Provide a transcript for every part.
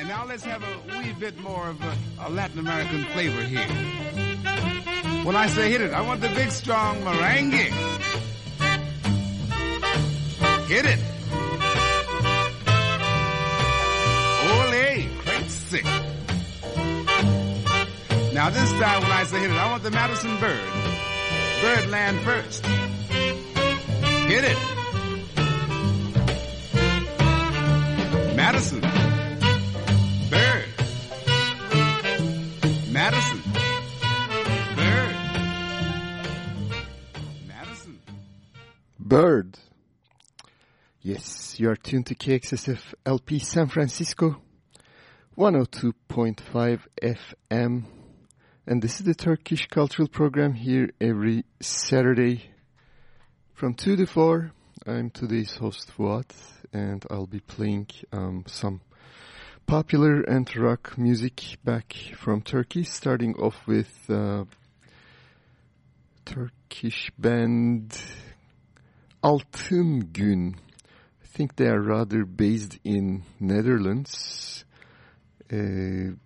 And now let's have a wee bit more of a, a Latin American flavor here. When I say hit it, I want the big strong merengue. Hit it. Ole, crazy. Now this time when I say hit it, I want the Madison bird. Birdland first. Hit it. Bird. Yes, you are tuned to KXSF LP San Francisco, 102.5 FM. And this is the Turkish Cultural Program here every Saturday from 2 to 4. I'm today's host Fuat and I'll be playing um, some popular and rock music back from Turkey, starting off with uh, Turkish band Altın Gün. I think they are rather based in Netherlands. Uh,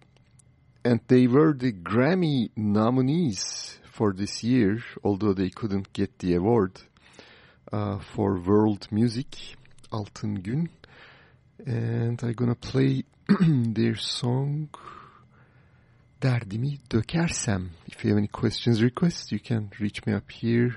and they were the Grammy nominees for this year, although they couldn't get the award uh, for world music, Altın Gün. And I'm gonna play their song Derdimi Dökersem. If you have any questions, requests, you can reach me up here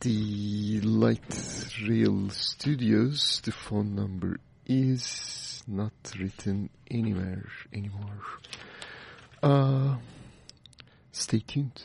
the Light Rail Studios. The phone number is not written anywhere anymore. Uh, stay tuned.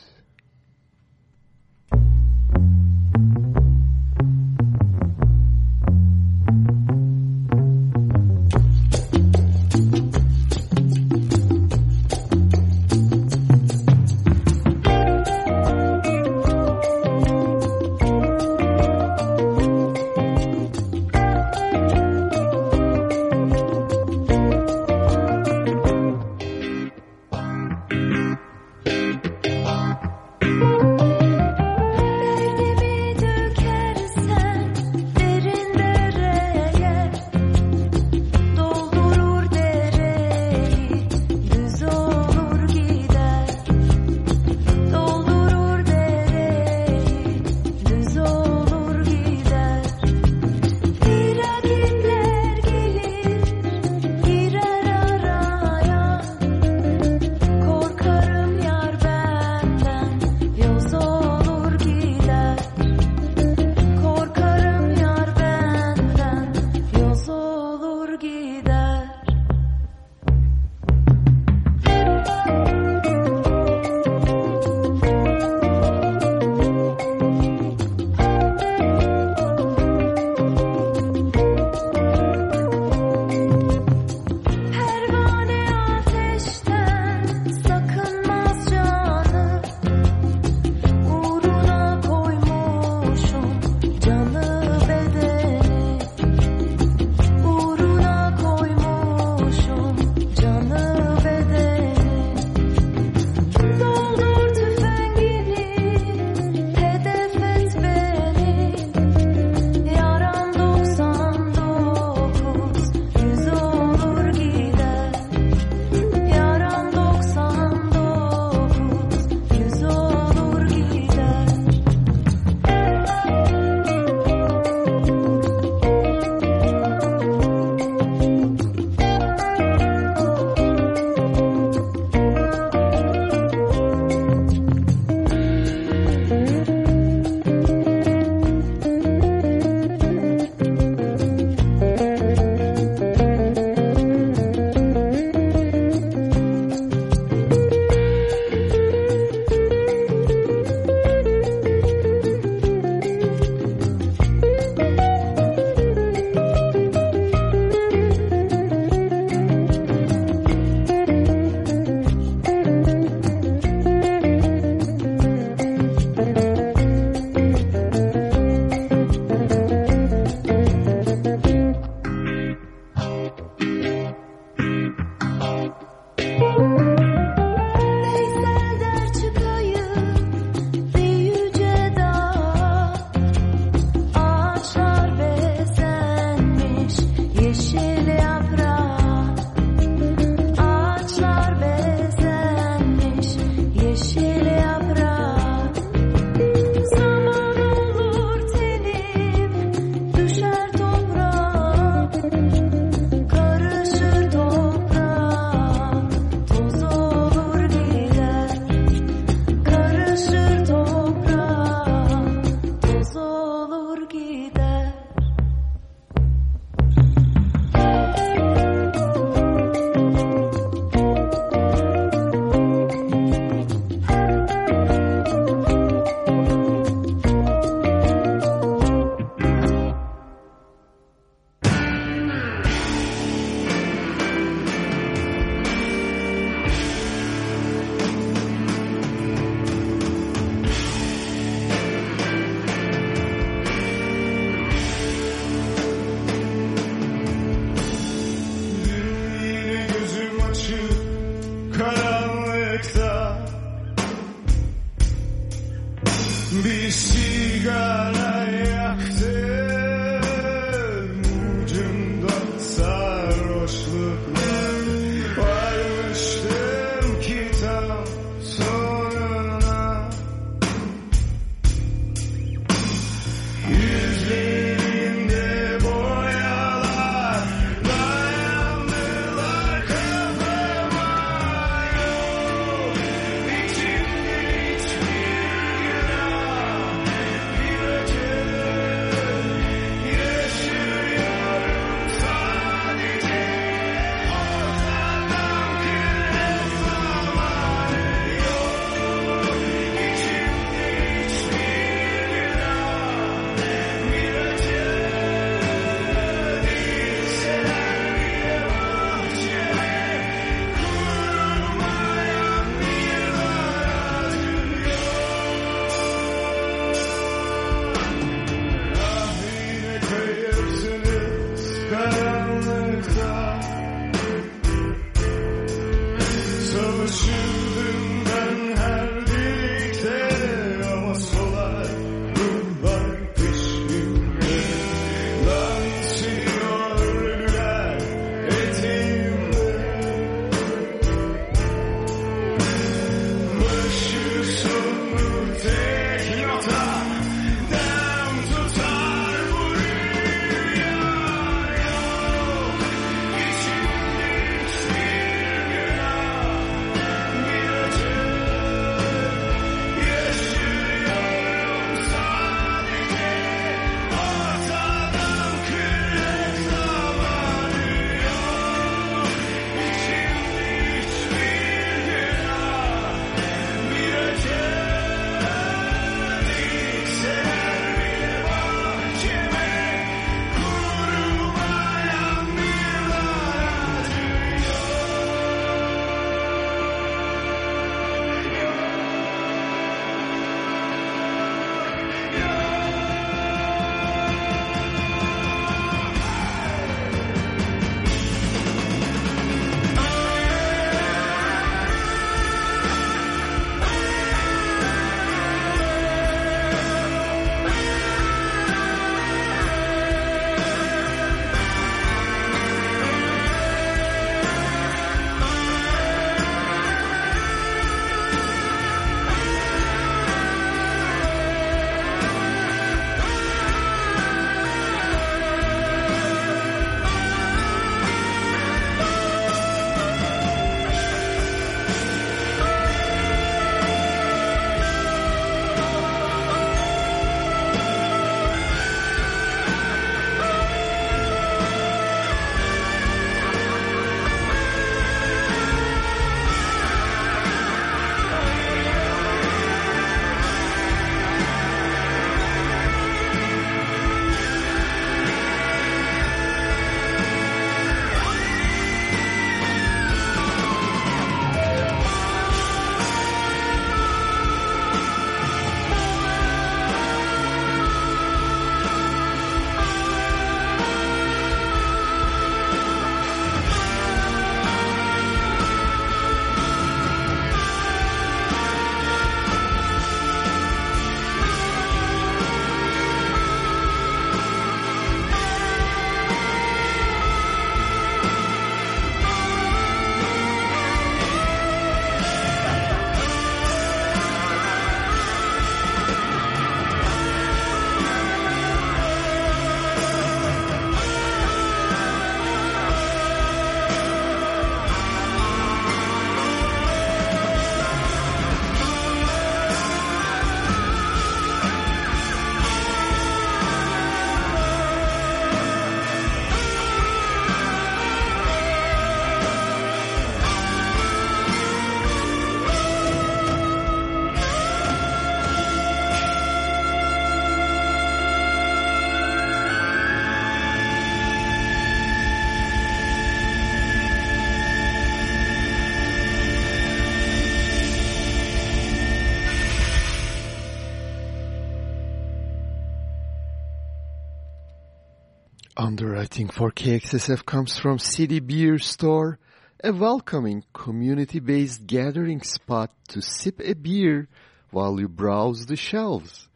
Underwriting for KXSF comes from City Beer Store, a welcoming community-based gathering spot to sip a beer while you browse the shelves.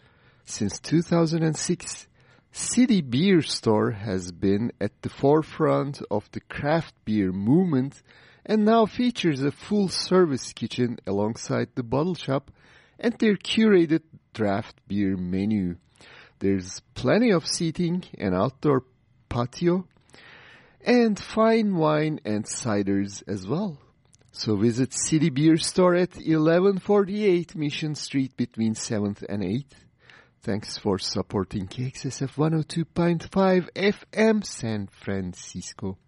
Since 2006, City Beer Store has been at the forefront of the craft beer movement and now features a full-service kitchen alongside the bottle shop and their curated draft beer menu. There's plenty of seating and outdoor patio, and fine wine and ciders as well. So visit City Beer Store at 1148 Mission Street between 7th and 8th. Thanks for supporting KXSF 102.5 FM San Francisco.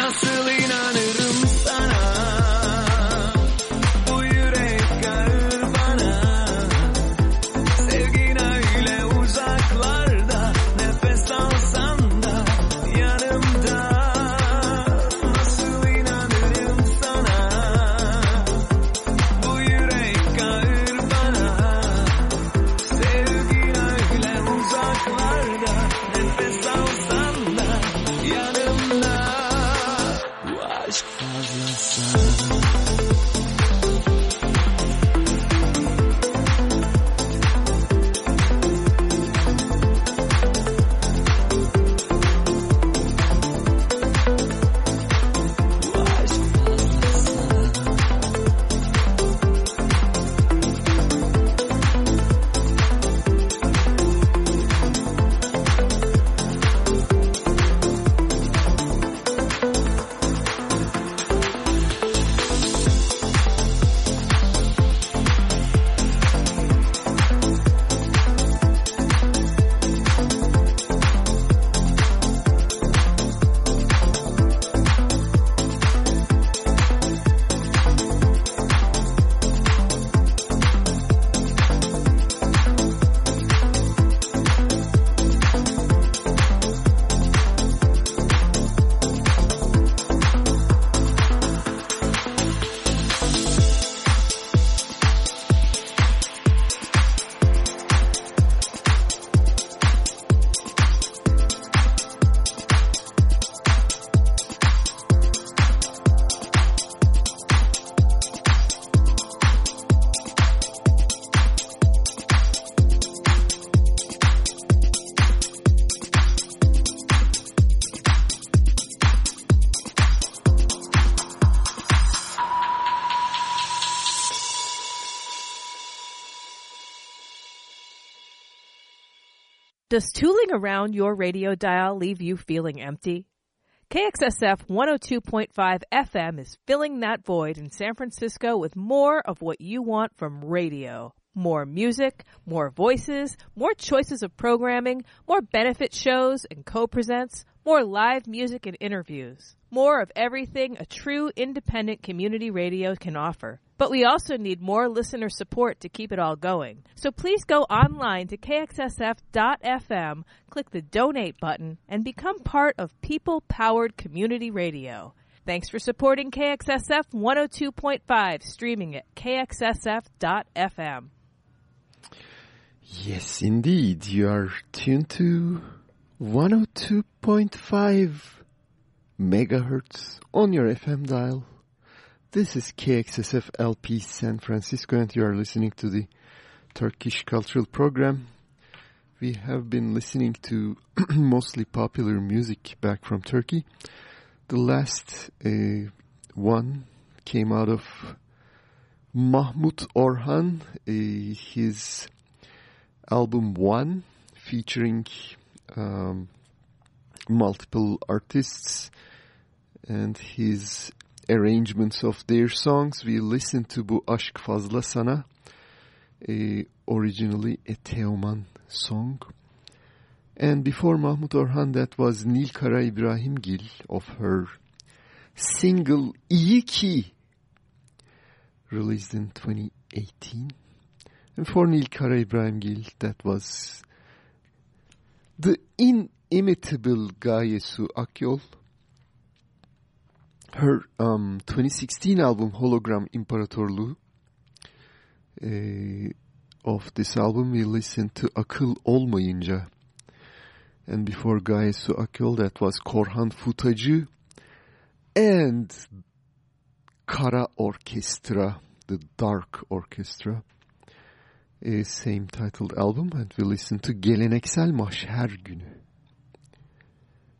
Nasıl inanırım Around your radio dial leave you feeling empty? KXSF 102.5 FM is filling that void in San Francisco with more of what you want from radio. More music, more voices, more choices of programming, more benefit shows and co-presents, more live music and interviews. More of everything a true independent community radio can offer. But we also need more listener support to keep it all going. So please go online to kxsf.fm, click the donate button, and become part of people powered community radio. Thanks for supporting KXSF 102.5, streaming at kxsf.fm. Yes, indeed. You are tuned to 102.5 megahertz on your FM dial. This is KXSF LP San Francisco, and you are listening to the Turkish Cultural Program. We have been listening to mostly popular music back from Turkey. The last uh, one came out of Mahmut Orhan, uh, his album One, featuring um, multiple artists and his arrangements of their songs. We listened to Bu Aşk Fazla Sana, originally a Teoman song. And before Mahmut Orhan, that was Nil Karaibrahimgil of her single İyi Ki, released in 2018. And for Nil Karaibrahimgil, that was the inimitable Gaye Su Akyol, her um, 2016 album Hologram İmparatorluğu. Uh, of this album we listened to Akıl Olmayınca. And before Gaye Su Akyol that was Korhan Futacı and Kara Orkestra, the Dark Orchestra. Same titled album and we listened to Geleneksel Mahşer Günü.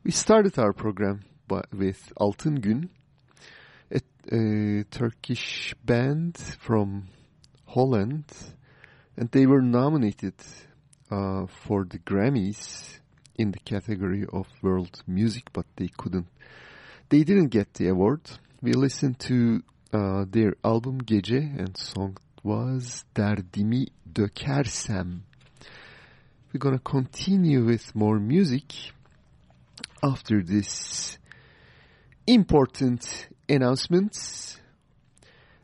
We started our program by, with Altın Gün, a, Turkish band from Holland, and they were nominated uh, for the Grammys in the category of world music, but they couldn't. They didn't get the award. we listened to uh, their album Gece and song was Derdimi Dökersem. We're gonna continue with more music after this important announcements.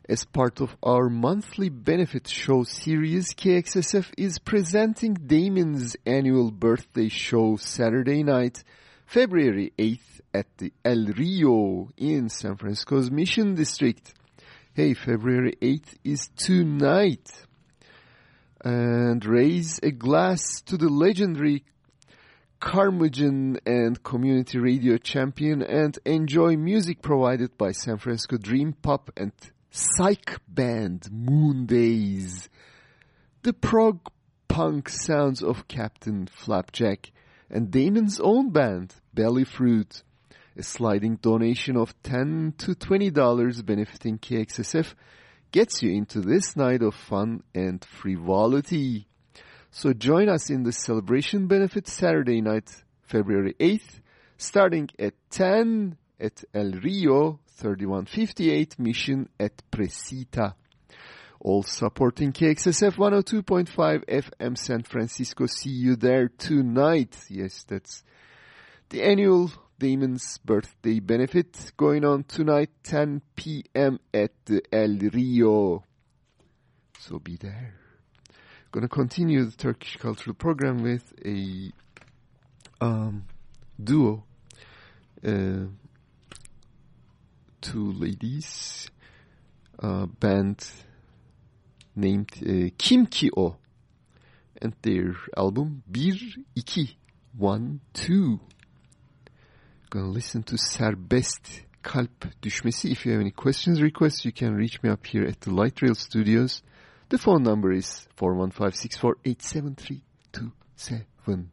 As part of our monthly benefit show series, KXSF is presenting Damon's annual birthday show Saturday night, February 8th at the El Rio in San Francisco's Mission District. Hey, February 8th is tonight. And raise a glass to the legendary Carmagen and community radio champion and enjoy music provided by San Francisco Dream Pop and psych band Moon Days. The prog punk sounds of Captain Flapjack and Damon's own band, Belly Fruit. A sliding donation of 10 to $20 benefiting KXSF gets you into this night of fun and frivolity. So join us in the celebration benefit Saturday night, February 8th, starting at 10 at El Rio 3158 Mission at Precita. All supporting KXSF 102.5 FM San Francisco. See you there tonight. Yes, that's the annual Damon's birthday benefit going on tonight, 10 p.m. at the El Rio. So be there. Gonna continue the Turkish cultural program with a um, duo. Uh, two ladies, band named uh, Kim Ki O, and their album Bir İki One Two. Gonna listen to Serbest Kalp Düşmesi. If you have any questions, requests, you can reach me up here at the Light Rail Studios. The phone number is 415-648-7327.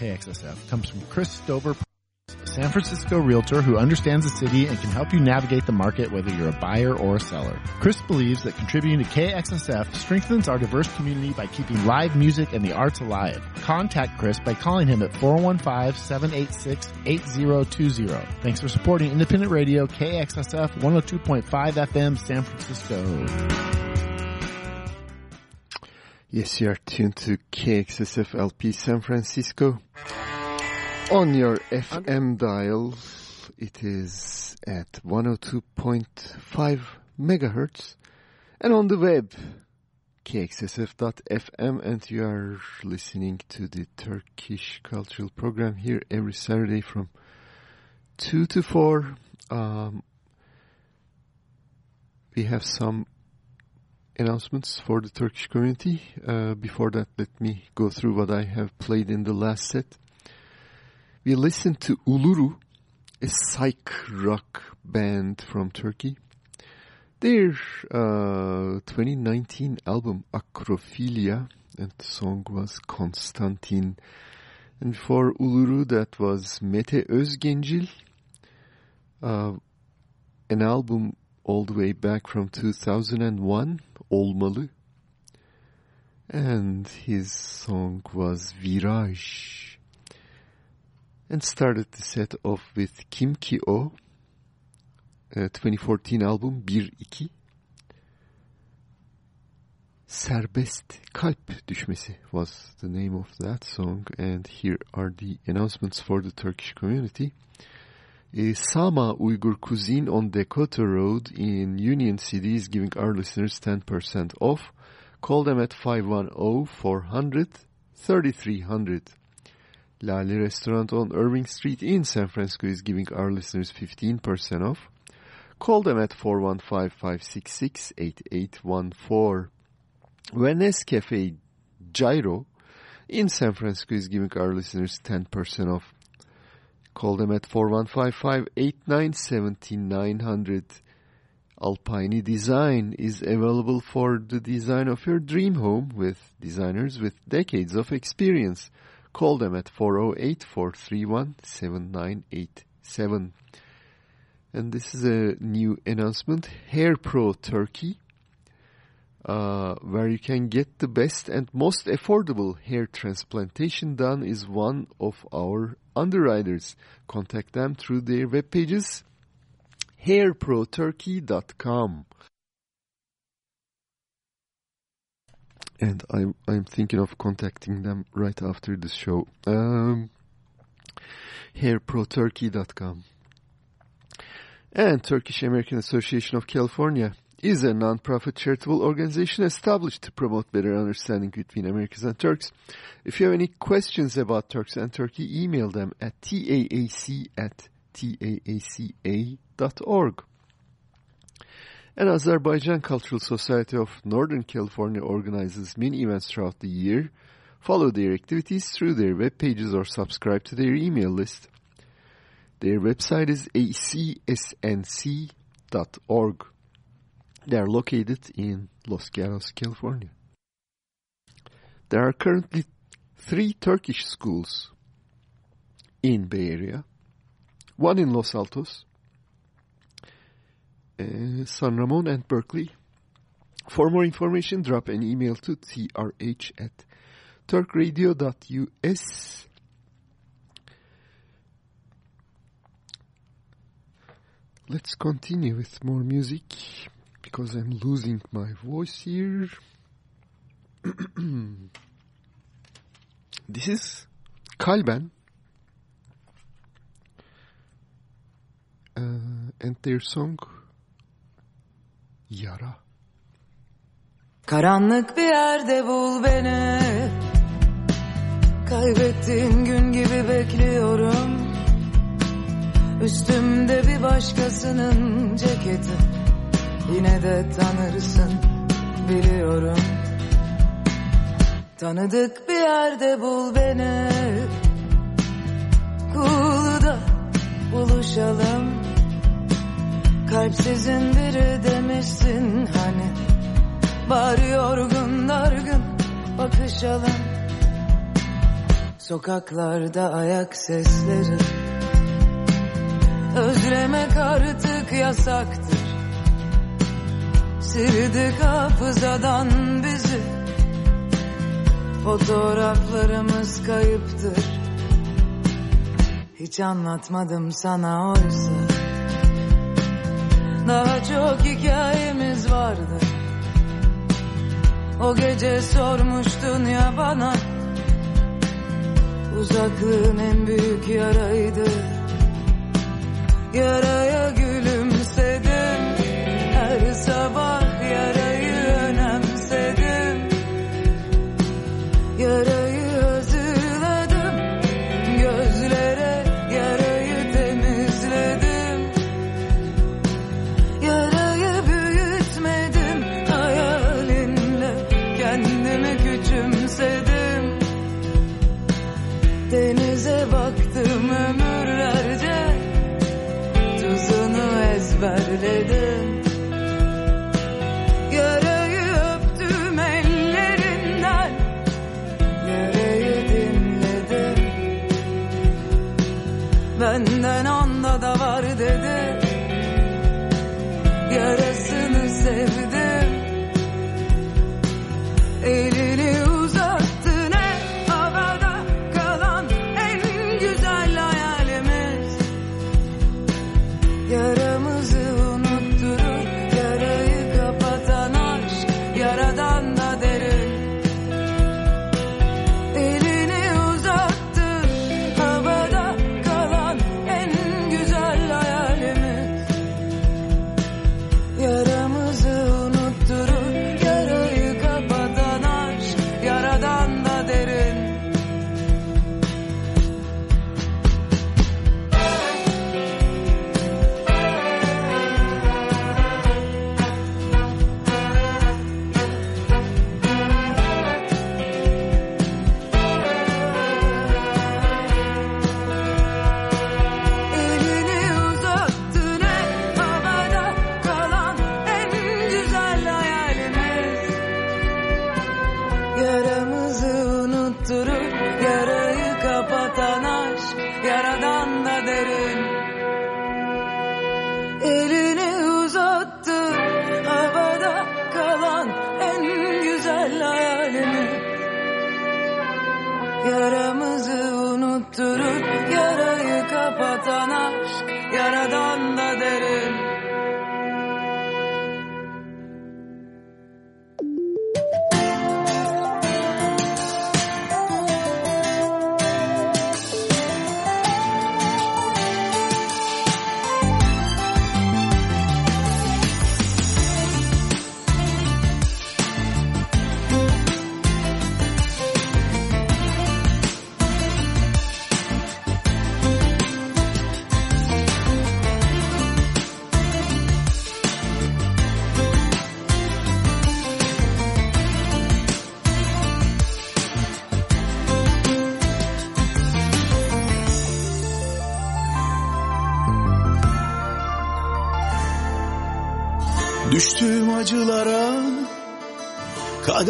KXSF comes from Chris Stover, a San Francisco realtor who understands the city and can help you navigate the market whether you're a buyer or a seller. Chris believes that contributing to KXSF strengthens our diverse community by keeping live music and the arts alive. Contact Chris by calling him at 415-786-8020. Thanks for supporting independent radio KXSF 102.5 FM San Francisco. Yes, you are tuned to KXSF LP San Francisco. On your FM dial, it is at 102.5 megahertz. And on the web, kxsf.fm. And you are listening to the Turkish Cultural Program here every Saturday from 2 to 4. Um, we have some announcements for the Turkish community. Uh, before that, let me go through what I have played in the last set. We listened to Uluru, a psych rock band from Turkey. Their uh, 2019 album Acrophilia, and the song was Konstantin. And for Uluru, that was Mete Özgencil, uh, an album all the way back from 2001, Olmalı. And his song was Viraj. And started the set off with Kim Ki O, a 2014 album 1-2. Serbest Kalp Düşmesi was the name of that song. And here are the announcements for the Turkish community. Uh, Sama Uyghur Cuisine on Dakota Road in Union City is giving our listeners 10% off. Call them at 510-400-3300. Lale Restaurant on Irving Street in San Francisco is giving our listeners 15% off. Call them at 415-566-8814. Venice Cafe Gyro in San Francisco is giving our listeners 10% off. Call them at 4155-897900. Alpine Design is available for the design of your dream home with designers with decades of experience. Call them at 408-431-7987. And this is a new announcement. Hair Pro Turkey, uh, where you can get the best and most affordable hair transplantation done is one of our underwriters. Contact them through their web pages, hairproturkey.com. And I'm, I'm thinking of contacting them right after the show. Um, hairproturkey.com. And Turkish American Association of California is a non-profit charitable organization established to promote better understanding between Americans and Turks. If you have any questions about Turks and Turkey, email them at taac at taaca.org. And Azerbaijan Cultural Society of Northern California organizes many events throughout the year. Follow their activities through their web pages or subscribe to their email list. Their website is acsnc.org. They are located in Los Gatos, California. There are currently three Turkish schools in Bay Area, one in Los Altos, uh, San Ramon and Berkeley. For more information, drop an email to trh at turkradio.us. Let's continue with more music because I'm losing my voice here. this is Kalben uh, and their song Yara. Karanlık bir yerde bul beni Kaybettiğim gün gibi bekliyorum Üstümde bir başkasının ceketi Yine de tanırsın biliyorum. Tanıdık bir yerde bul beni. Kulda buluşalım. Kalpsizin biri demişsin hani. Var yorgun dargın bakışalım. Sokaklarda ayak sesleri. Özlemek artık yasaktı Sildik hafızadan bizi. Fotoğraflarımız kayıptır. Hiç anlatmadım sana oysa. Daha çok hikayemiz vardı. O gece sormuştun ya bana. Uzaklığın en büyük yaraydı. Yaraya gülümsedim. Her sabah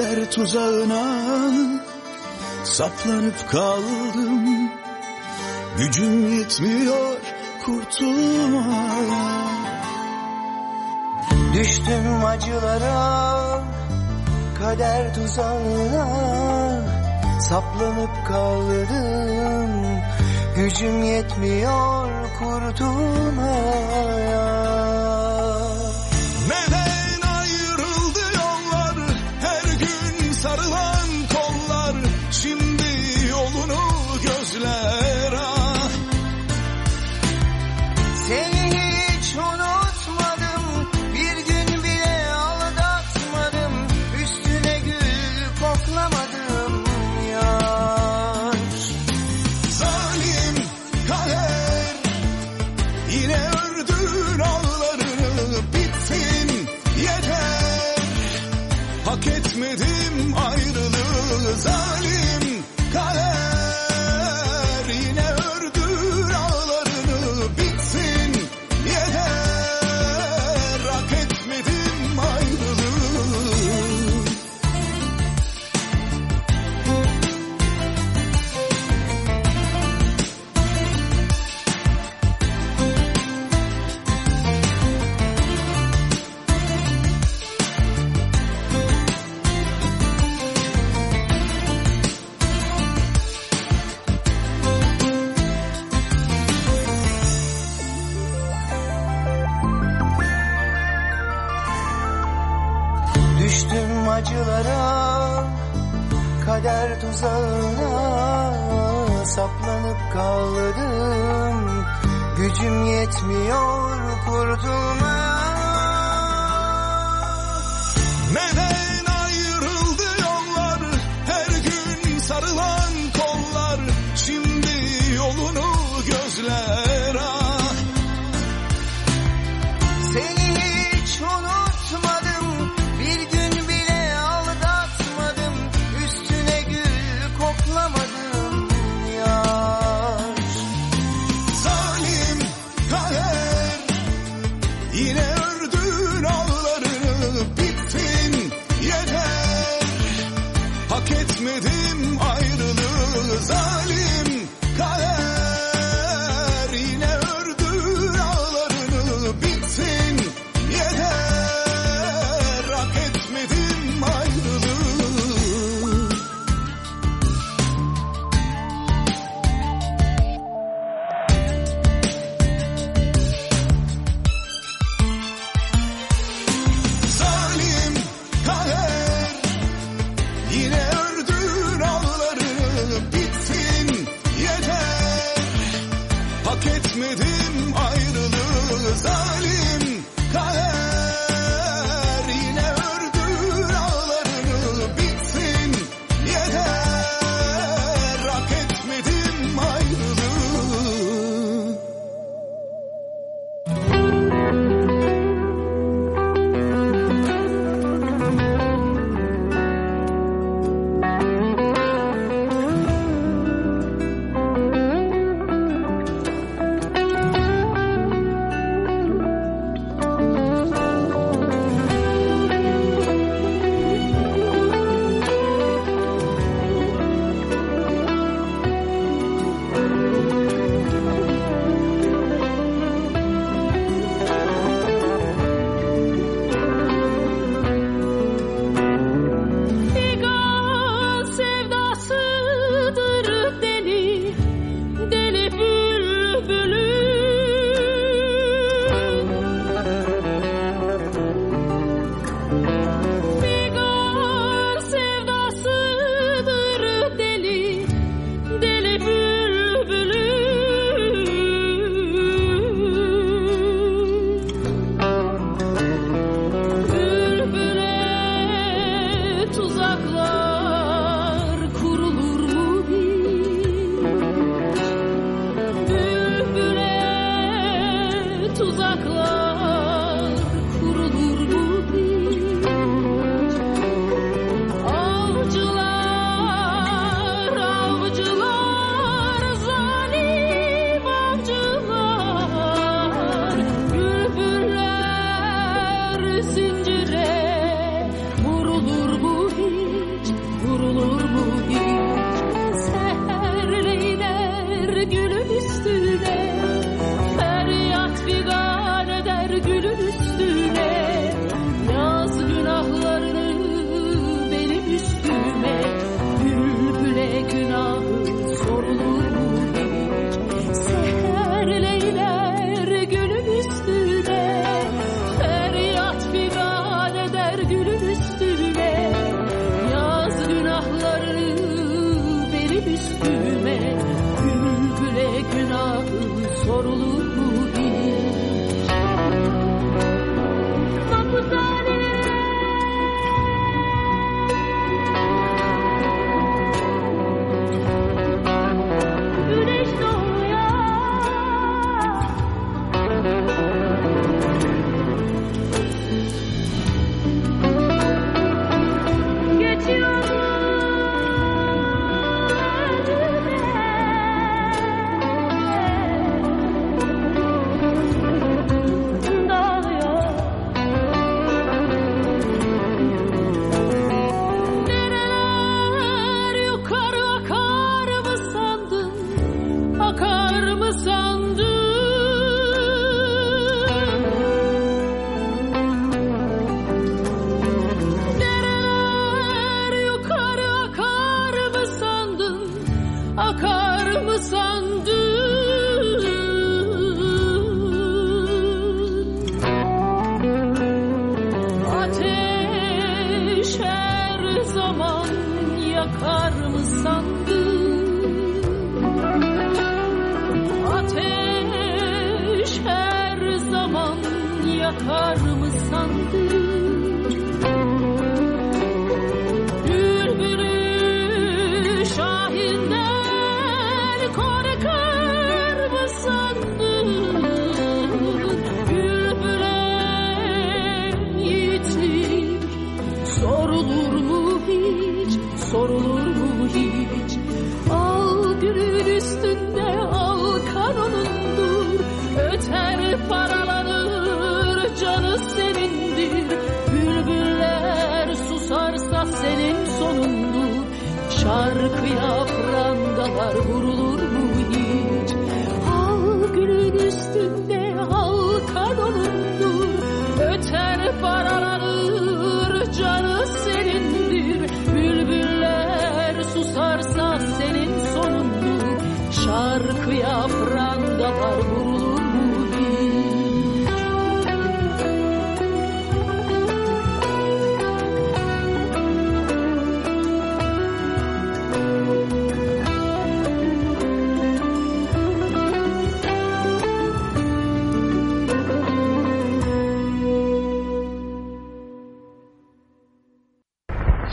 kader tuzağına saplanıp kaldım. Gücüm yetmiyor kurtulmaya. Düştüm acılara, kader tuzağına saplanıp kaldım. Gücüm yetmiyor kurtulmaya.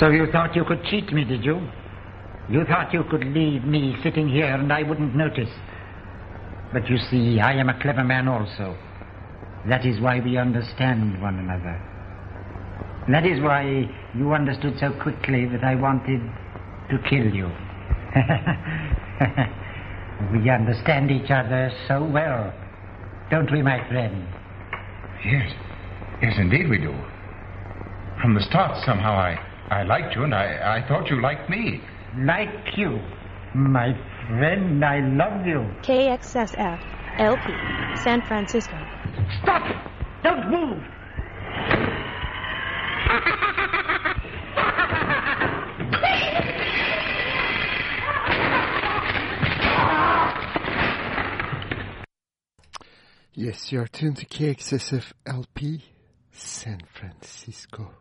So you thought you could cheat me, did you? You thought you could leave me sitting here and I wouldn't notice. But you see, I am a clever man also. That is why we understand one another. That is why you understood so quickly that I wanted to kill you. we understand each other so well, don't we, my friend? Yes. Yes, indeed we do. From the start, somehow, I, I liked you, and I, I thought you liked me. Like you, my friend, I love you. KXSF LP San Francisco. Stop! Don't move! Yes, you are tuned to KXSF LP San Francisco.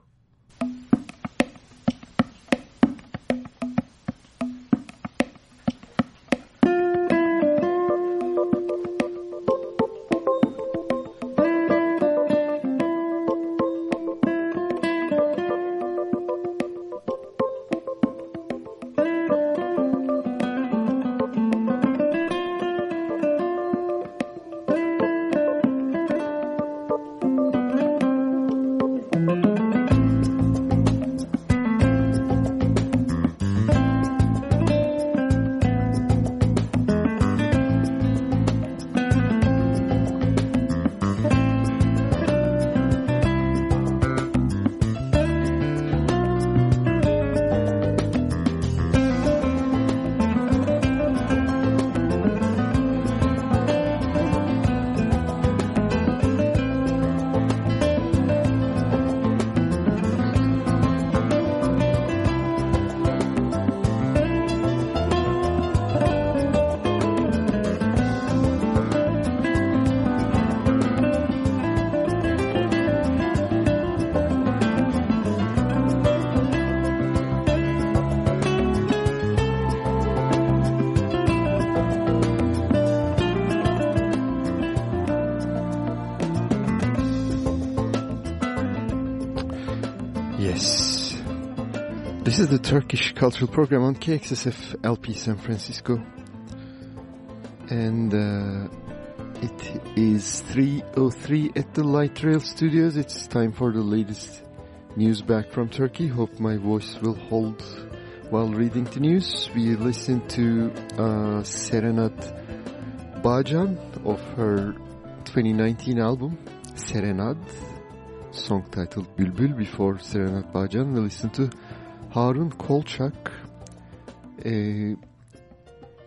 This is the Turkish Cultural Program on KXSF LP San Francisco. And uh, it is 3.03 at the Light Rail Studios. It's time for the latest news back from Turkey. Hope my voice will hold while reading the news. We listened to uh, Serenad Bağcan of her 2019 album, Serenad song titled Bülbül before Serenad Bağcan. We listened to Harun Kolçak, a,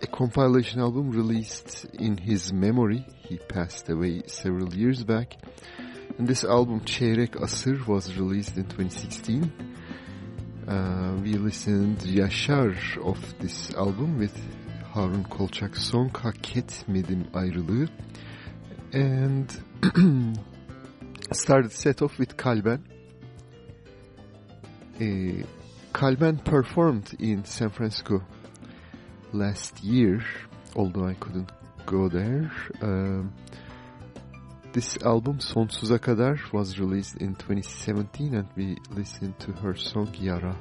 a compilation album released in his memory. He passed away several years back. And this album, Çeyrek Asır, was released in 2016. Uh, we listened Yaşar of this album with Harun Kolçak's song Hak Etmedim Ayrılığı. And started set off with Kalben. Uh, Kalben performed in San Francisco last year, although I couldn't go there. Um, This album, Sonsuza Kadar, was released in 2017 and we listened to her song Yara.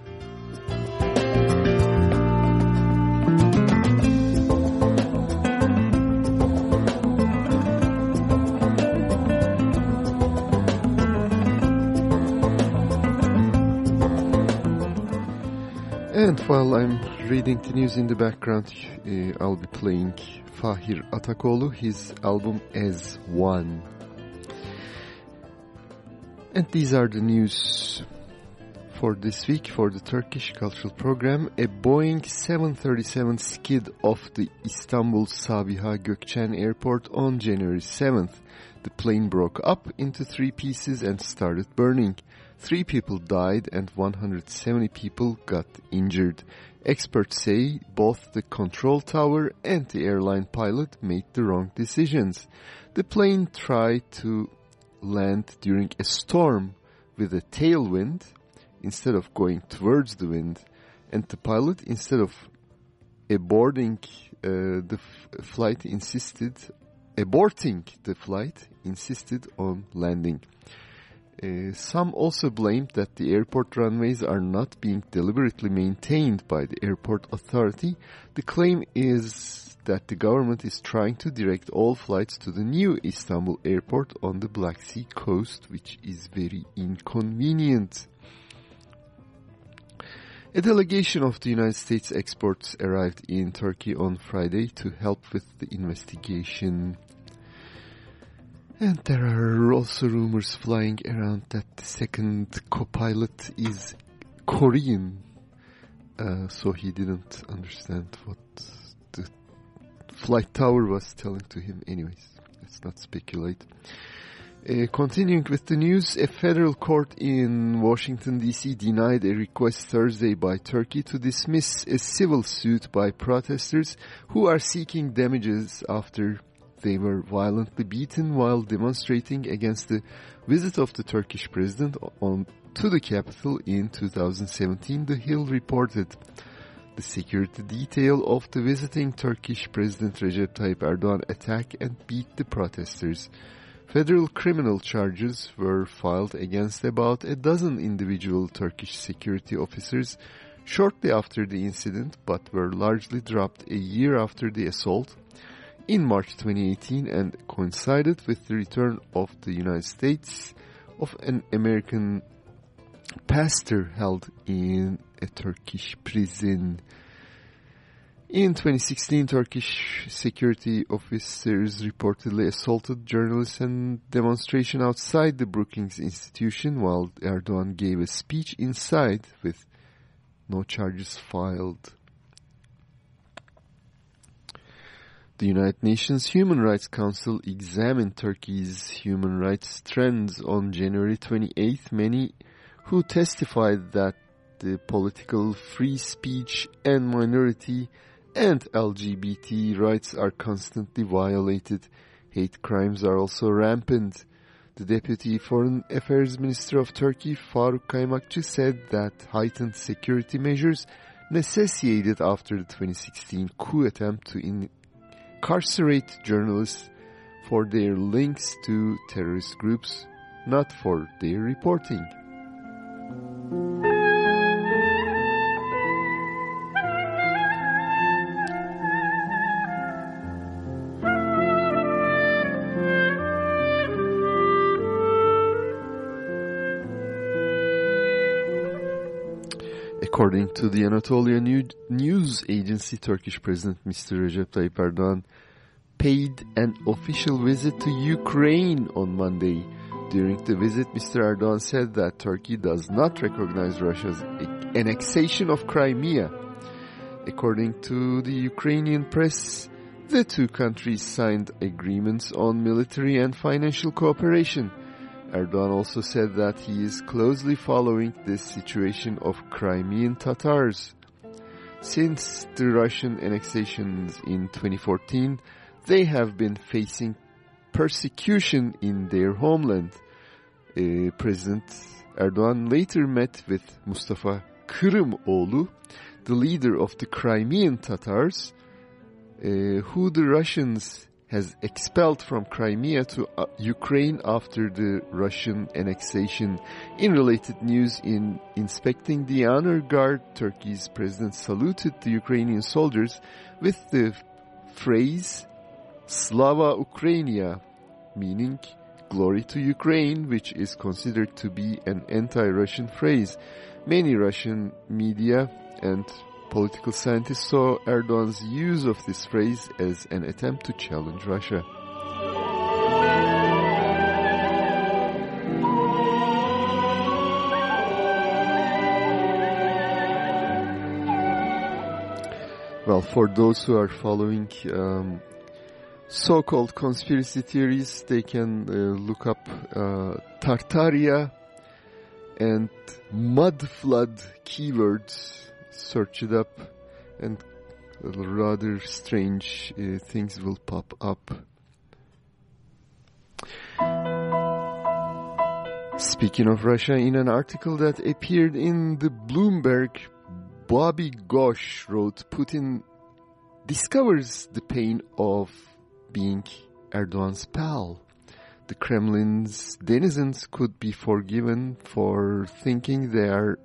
While I'm reading the news in the background, uh, I'll be playing Fahir Atakoğlu, his album As One. And these are the news for this week for the Turkish Cultural Program. A Boeing 737 skid off the Istanbul Sabiha Gökçen Airport on January 7th. The plane broke up into three pieces and started burning. Three people died and 170 people got injured. Experts say both the control tower and the airline pilot made the wrong decisions. The plane tried to land during a storm with a tailwind instead of going towards the wind and the pilot instead of aborting uh, the flight insisted aborting the flight insisted on landing. Uh, some also blamed that the airport runways are not being deliberately maintained by the airport authority. The claim is that the government is trying to direct all flights to the new Istanbul airport on the Black Sea coast, which is very inconvenient. A delegation of the United States experts arrived in Turkey on Friday to help with the investigation. And there are also rumors flying around that the second co-pilot is Korean. Uh, so he didn't understand what the flight tower was telling to him. Anyways, let's not speculate. Uh, continuing with the news, a federal court in Washington D.C. denied a request Thursday by Turkey to dismiss a civil suit by protesters who are seeking damages after they were violently beaten while demonstrating against the visit of the Turkish president on to the capital in 2017, The Hill reported. The security detail of the visiting Turkish President Recep Tayyip Erdogan attack and beat the protesters. Federal criminal charges were filed against about a dozen individual Turkish security officers shortly after the incident, but were largely dropped a year after the assault in March 2018 and coincided with the return of the United States of an American pastor held in a Turkish prison. In 2016, Turkish security officers reportedly assaulted journalists and demonstration outside the Brookings Institution while Erdogan gave a speech inside with no charges filed. The United Nations Human Rights Council examined Turkey's human rights trends on January 28th. Many who testified that the political free speech and minority and LGBT rights are constantly violated. Hate crimes are also rampant. The Deputy Foreign Affairs Minister of Turkey, Faruk Kaymakçı, said that heightened security measures necessitated after the 2016 coup attempt to in incarcerate journalists for their links to terrorist groups, not for their reporting. According to the Anatolia News Agency, Turkish President Mr. Recep Tayyip Erdogan paid an official visit to Ukraine on Monday. During the visit, Mr. Erdogan said that Turkey does not recognize Russia's annexation of Crimea. According to the Ukrainian press, the two countries signed agreements on military and financial cooperation. Erdogan also said that he is closely following the situation of Crimean Tatars. Since the Russian annexations in 2014, they have been facing persecution in their homeland. Uh, President Erdogan later met with Mustafa Kırımoğlu, the leader of the Crimean Tatars, uh, who the Russians has expelled from Crimea to uh, Ukraine after the Russian annexation. In related news, in inspecting the honor guard, Turkey's president saluted the Ukrainian soldiers with the phrase Slava Ukrainia, meaning glory to Ukraine, which is considered to be an anti-Russian phrase. Many Russian media and political scientists saw Erdogan's use of this phrase as an attempt to challenge Russia. Well, for those who are following um, so-called conspiracy theories, they can uh, look up uh, Tartaria and mud flood keywords, search it up, and rather strange uh, things will pop up. Speaking of Russia, in an article that appeared in the Bloomberg, Bobby Ghosh wrote, Putin discovers the pain of being Erdogan's pal. The Kremlin's denizens could be forgiven for thinking they are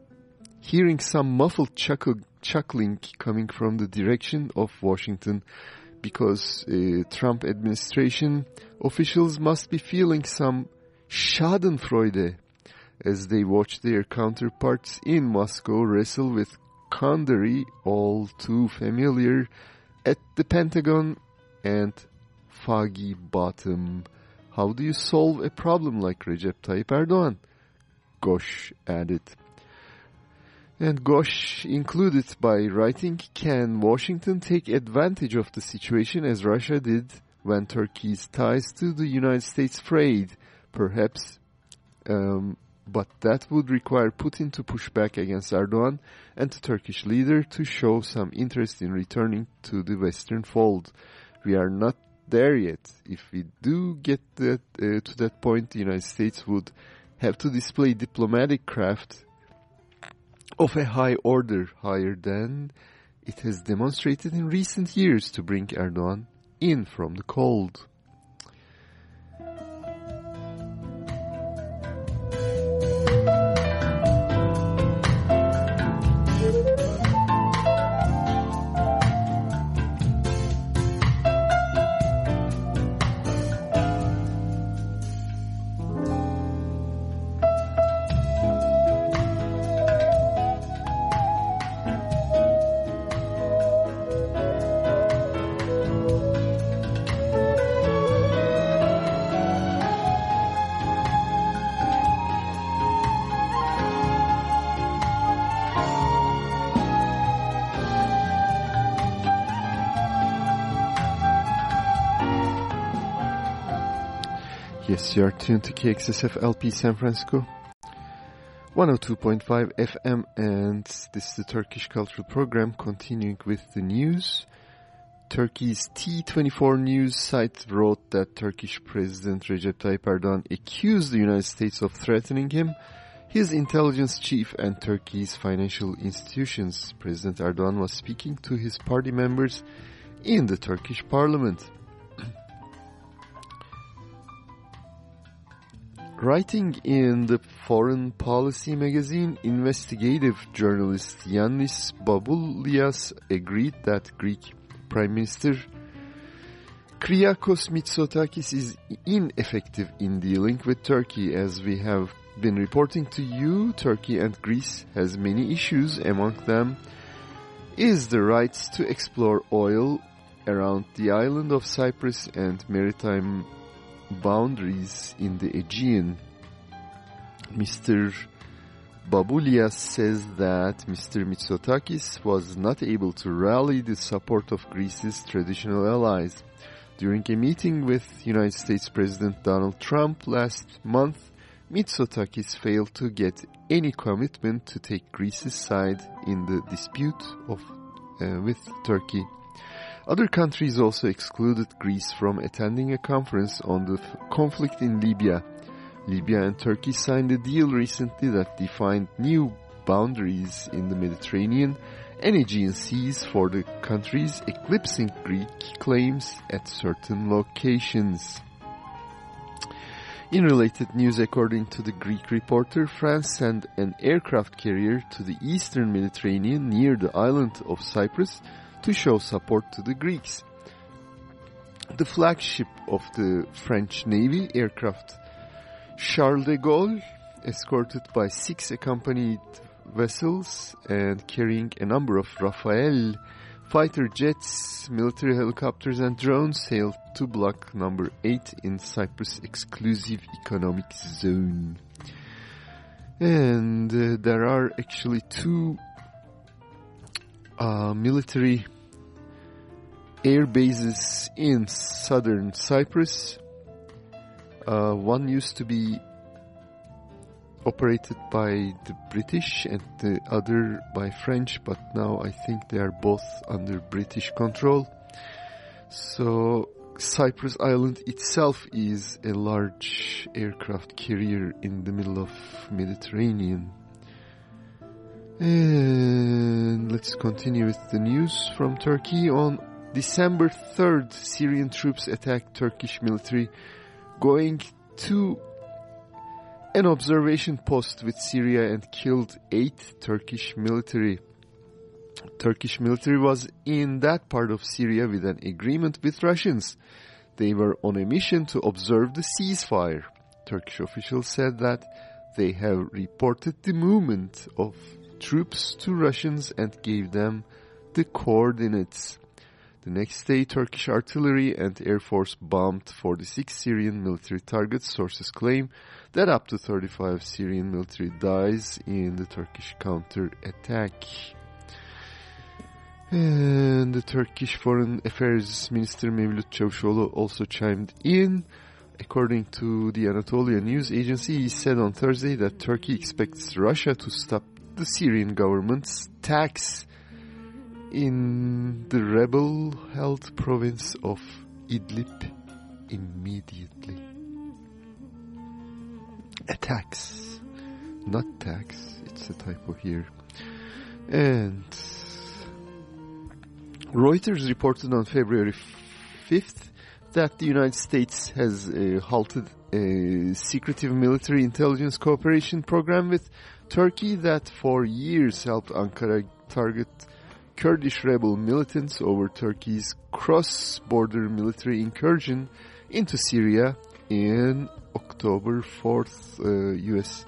hearing some muffled chuckle, chuckling coming from the direction of Washington because uh, Trump administration officials must be feeling some schadenfreude as they watch their counterparts in Moscow wrestle with Kandari, all too familiar at the Pentagon and Foggy Bottom. How do you solve a problem like Recep Tayyip Erdogan? Ghosh added. And Ghosh included by writing, can Washington take advantage of the situation as Russia did when Turkey's ties to the United States frayed? Perhaps um, but that would require Putin to push back against Erdogan and the Turkish leader to show some interest in returning to the Western fold. We are not there yet. If we do get that, uh, to that point, the United States would have to display diplomatic craft of a high order, higher than it has demonstrated in recent years to bring Erdogan in from the cold. Tuned to KXSF LP San Francisco. 102.5 FM and this is the Turkish Cultural Program continuing with the news. Turkey's T24 news site wrote that Turkish President Recep Tayyip Erdogan accused the United States of threatening him, his intelligence chief and Turkey's financial institutions. President Erdogan was speaking to his party members in the Turkish parliament. Writing in the Foreign Policy magazine, investigative journalist Yannis Baboulias agreed that Greek Prime Minister Kyriakos Mitsotakis is ineffective in dealing with Turkey. As we have been reporting to you, Turkey and Greece has many issues. Among them is the rights to explore oil around the island of Cyprus and maritime boundaries in the Aegean. Mr. Baboulias says that Mr. Mitsotakis was not able to rally the support of Greece's traditional allies. During a meeting with United States President Donald Trump last month, Mitsotakis failed to get any commitment to take Greece's side in the dispute of, uh, with Turkey. Other countries also excluded Greece from attending a conference on the conflict in Libya. Libya and Turkey signed a deal recently that defined new boundaries in the Mediterranean and Aegean seas for the countries, eclipsing Greek claims at certain locations. In related news, according to the Greek reporter, France sent an aircraft carrier to the eastern Mediterranean near the island of Cyprus to show support to the Greeks. The flagship of the French Navy aircraft Charles de Gaulle, escorted by six accompanied vessels and carrying a number of Rafale fighter jets, military helicopters and drones sailed to block number 8 in Cyprus exclusive economic zone. And uh, there are actually two uh, military air bases in southern Cyprus. Uh, one used to be operated by the British and the other by French, but now I think they are both under British control. So Cyprus Island itself is a large aircraft carrier in the middle of Mediterranean. And let's continue with the news from Turkey. On December 3rd, Syrian troops attacked Turkish military going to an observation post with Syria and killed eight Turkish military. Turkish military was in that part of Syria with an agreement with Russians. They were on a mission to observe the ceasefire. Turkish officials said that they have reported the movement of troops to Russians and gave them the coordinates. The next day, Turkish artillery and air force bombed 46 Syrian military targets. Sources claim that up to 35 Syrian military dies in the Turkish counter-attack. And the Turkish Foreign Affairs Minister Mevlut Çavuşoğlu also chimed in. According to the Anatolia news agency, he said on Thursday that Turkey expects Russia to stop the Syrian government's tax in the rebel-held province of Idlib immediately. Attacks, not tax, it's a typo here. And Reuters reported on February 5th that the United States has uh, halted a secretive military intelligence cooperation program with Turkey that for years helped Ankara target Kurdish rebel militants over Turkey's cross-border military incursion into Syria in October 4th. Uh, U.S.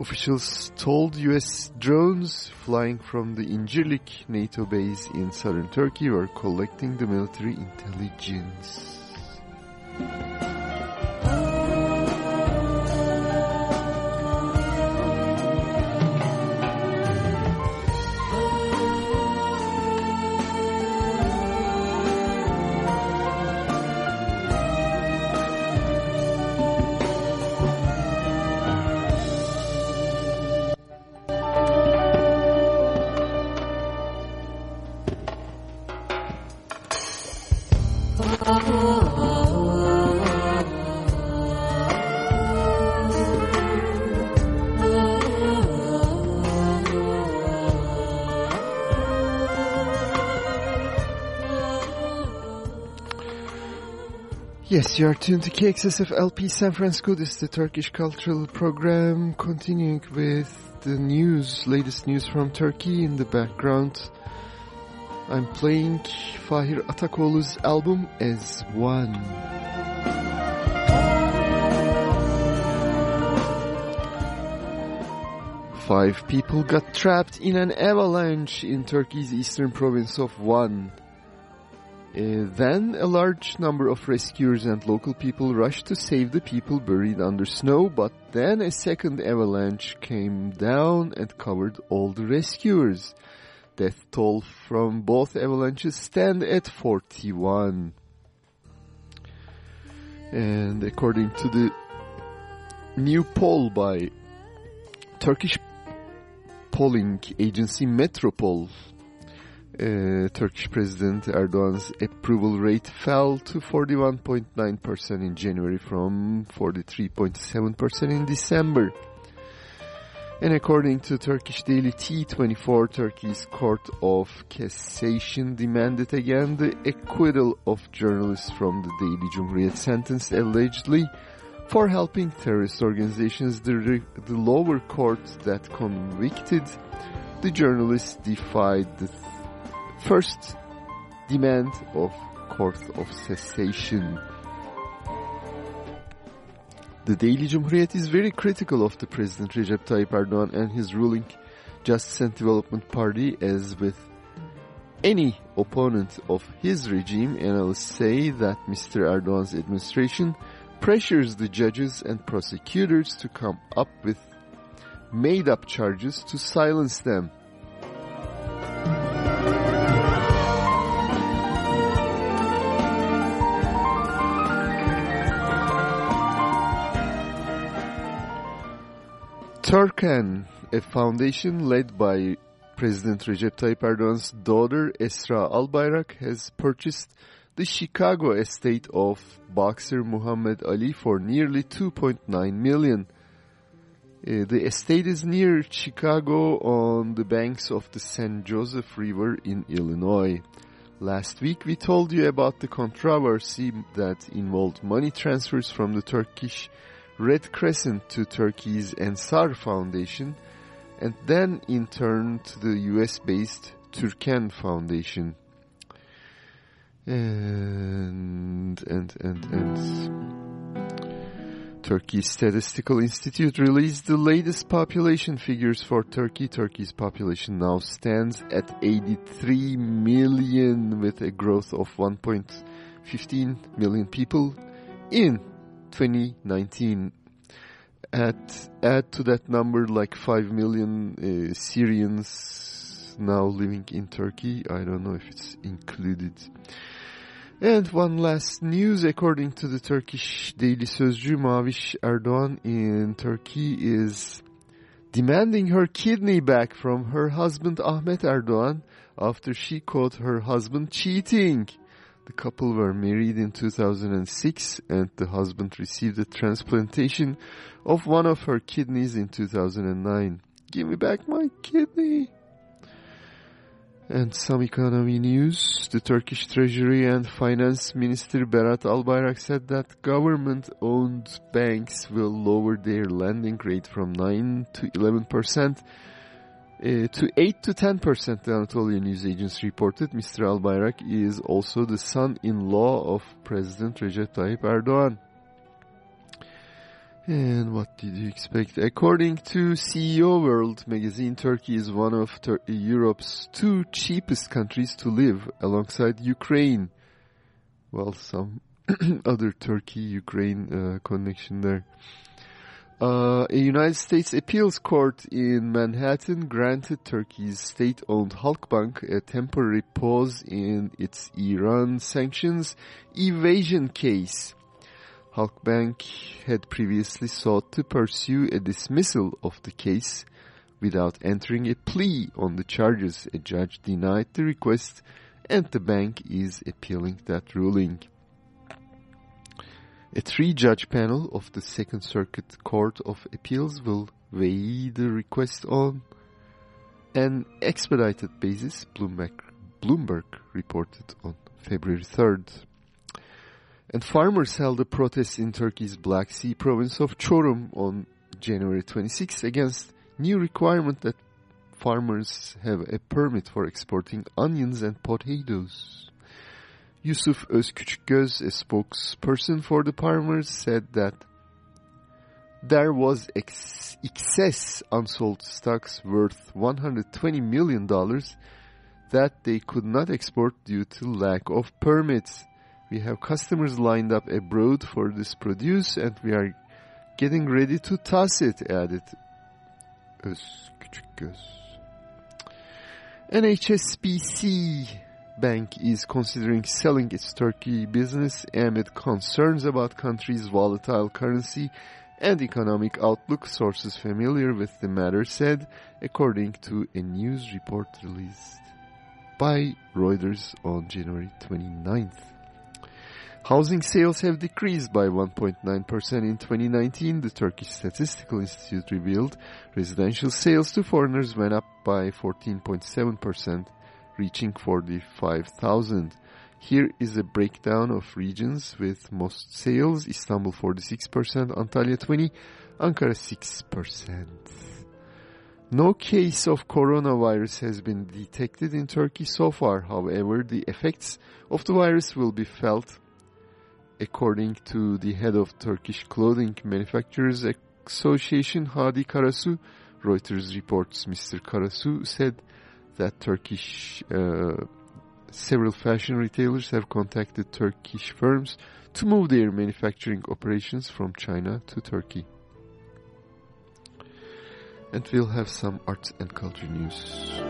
officials told U.S. drones flying from the Incirlik NATO base in southern Turkey were collecting the military intelligence. Yes, you are tuned to KXSF LP San Francisco. This is the Turkish Cultural Program. Continuing with the news, latest news from Turkey in the background. I'm playing Fahir Atakoğlu's album as one. Five people got trapped in an avalanche in Turkey's eastern province of Van. Uh, then a large number of rescuers and local people rushed to save the people buried under snow, but then a second avalanche came down and covered all the rescuers. Death toll from both avalanches stand at 41. And according to the new poll by Turkish polling agency Metropol, uh, Turkish President Erdogan's approval rate fell to 41.9% in January from 43.7% in December. And according to Turkish daily T24, Turkey's Court of Cassation demanded again the acquittal of journalists from the Daily Cumhuriyet sentenced allegedly for helping terrorist organizations. The, the lower court that convicted the journalists defied the th- first demand of Court of Cassation. The Daily Cumhuriyet is very critical of the President Recep Tayyip Erdogan and his ruling Justice and Development Party as with any opponent of his regime analysts say that Mr. Erdogan's administration pressures the judges and prosecutors to come up with made-up charges to silence them. Turken, a foundation led by President Recep Tayyip Erdogan's daughter Esra Albayrak has purchased the Chicago estate of boxer Muhammad Ali for nearly 2.9 million. Uh, the estate is near Chicago on the banks of the San Joseph River in Illinois. Last week we told you about the controversy that involved money transfers from the Turkish Red Crescent to Turkey's Ensar Foundation and then in turn to the US-based Turken Foundation. And, and, and, and... Turkey's Statistical Institute released the latest population figures for Turkey. Turkey's population now stands at 83 million with a growth of 1.15 million people in 2019. Add, add to that number like 5 million uh, Syrians now living in Turkey. I don't know if it's included. And one last news, according to the Turkish Daily Sözcü, Mavish Erdogan in Turkey is demanding her kidney back from her husband Ahmet Erdogan after she caught her husband cheating. The couple were married in 2006 and the husband received a transplantation of one of her kidneys in 2009. Give me back my kidney. And some economy news. The Turkish Treasury and Finance Minister Berat Albayrak said that government-owned banks will lower their lending rate from 9 to 11 percent uh, to 8 to 10 percent, the Anatolian News Agency reported. Mr. Albayrak is also the son-in-law of President Recep Tayyip Erdogan. And what did you expect? According to CEO World magazine, Turkey is one of Tur Europe's two cheapest countries to live alongside Ukraine. Well, some other Turkey-Ukraine uh, connection there. Uh, a United States appeals court in Manhattan granted Turkey's state-owned Halkbank a temporary pause in its Iran sanctions evasion case. Halkbank had previously sought to pursue a dismissal of the case without entering a plea on the charges. A judge denied the request and the bank is appealing that ruling. A three-judge panel of the Second Circuit Court of Appeals will weigh the request on an expedited basis, Bloomberg, Bloomberg reported on February 3rd. And farmers held a protest in Turkey's Black Sea province of Çorum on January 26 against new requirement that farmers have a permit for exporting onions and potatoes. Yusuf Özküçükgöz, a spokesperson for the farmers, said that there was ex excess unsold stocks worth $120 million that they could not export due to lack of permits. We have customers lined up abroad for this produce and we are getting ready to toss it, added Özküçükgöz. NHSBC Bank is considering selling its Turkey business amid concerns about country's volatile currency and economic outlook, sources familiar with the matter said, according to a news report released by Reuters on January 29th. Housing sales have decreased by 1.9% in 2019, the Turkish Statistical Institute revealed. Residential sales to foreigners went up by 14.7%, reaching 45,000. Here is a breakdown of regions with most sales. Istanbul 46%, Antalya 20, Ankara 6%. No case of coronavirus has been detected in Turkey so far. However, the effects of the virus will be felt according to the head of Turkish Clothing Manufacturers Association, Hadi Karasu. Reuters reports Mr. Karasu said that Turkish uh, several fashion retailers have contacted Turkish firms to move their manufacturing operations from China to Turkey. And we'll have some arts and culture news.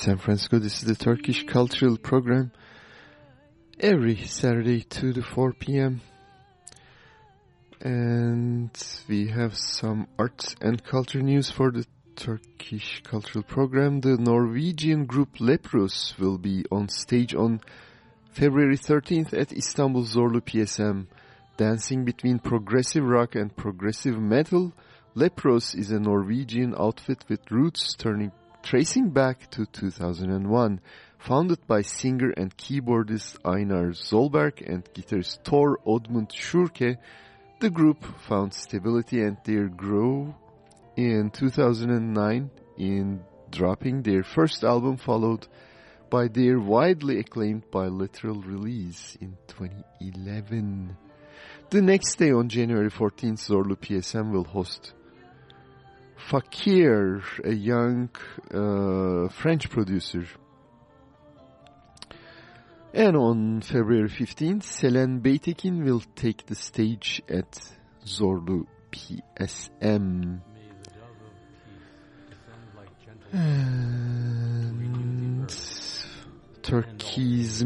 San Francisco. This is the Turkish Cultural Program. Every Saturday 2 to 4 p.m. And we have some arts and culture news for the Turkish Cultural Program. The Norwegian group Leprous will be on stage on February 13th at Istanbul Zorlu PSM. Dancing between progressive rock and progressive metal, Leprous is a Norwegian outfit with roots turning tracing back to 2001. Founded by singer and keyboardist Einar Solberg and guitarist Tor Oddmund Suhrke, the group found stability and their grow in 2009 in dropping their first album followed by their widely acclaimed bilateral release in 2011. The next day on January 14th, Zorlu PSM will host Fakir, a young uh, French producer. And on February 15th, Selen Beytekin will take the stage at Zorlu PSM. And Turkey's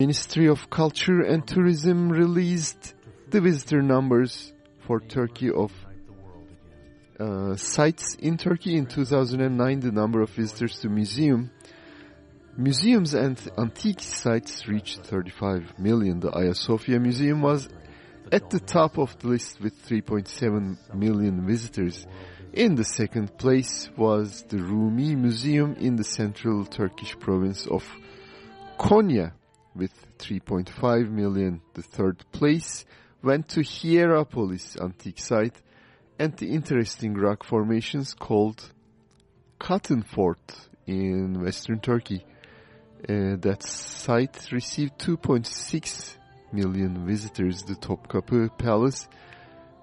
Ministry of Culture and Tourism released the visitor numbers for Turkey of uh, sites in Turkey in 2009. The number of visitors to museum, museums and antique sites reached 35 million. The Hagia Sophia Museum was at the top of the list with 3.7 million visitors. In the second place was the Rumi Museum in the central Turkish province of Konya with 3.5 million. The third place went to Hierapolis antique site and the interesting rock formations called Cotton Fort in western Turkey. Uh, that site received 2.6 million visitors. The Topkapı Palace,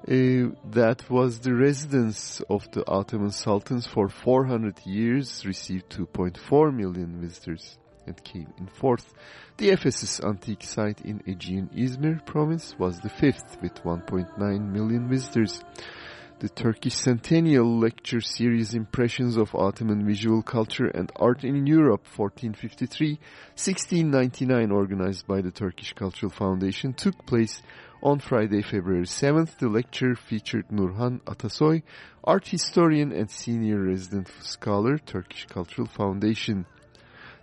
uh, that was the residence of the Ottoman Sultans for 400 years, received 2.4 million visitors and came in fourth. The Ephesus antique site in Aegean Izmir province was the fifth with 1.9 million visitors. The Turkish Centennial Lecture Series Impressions of Ottoman Visual Culture and Art in Europe 1453-1699 organized by the Turkish Cultural Foundation took place on Friday, February 7th. The lecture featured Nurhan Atasoy, art historian and senior resident scholar, Turkish Cultural Foundation.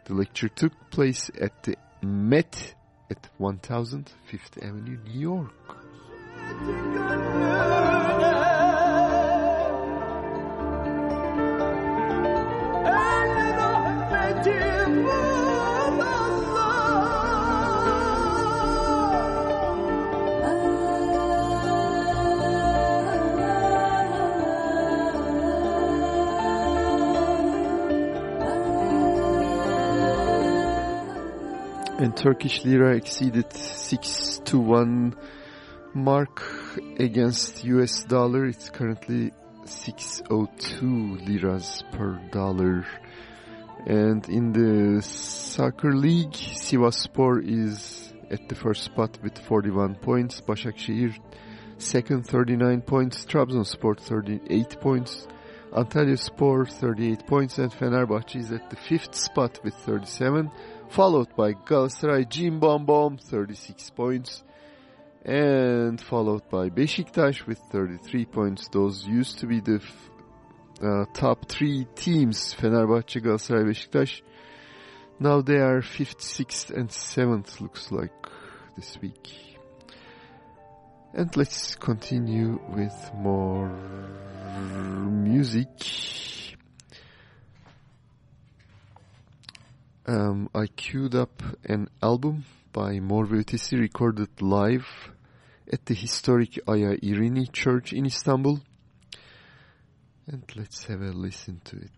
The lecture took place at the Met at 1005th Avenue, New York. And Turkish lira exceeded 6 to 1 mark against US dollar. It's currently 602 liras per dollar. And in the soccer league, Sivaspor is at the first spot with 41 points. Başakşehir second 39 points. Trabzonspor 38 points. Antalya Spor 38 points and Fenerbahçe is at the fifth spot with 37 followed by Galatasaray Bom 36 points and followed by Beşiktaş with 33 points. Those used to be the uh, top three teams Fenerbahçe, Galatasaray, Beşiktaş. Now they are 5th, 6th and 7th looks like this week. And let's continue with more music. Um, I queued up an album by Mor ve Ötesi recorded live at the historic Aya Irini Church in Istanbul. And let's have a listen to it.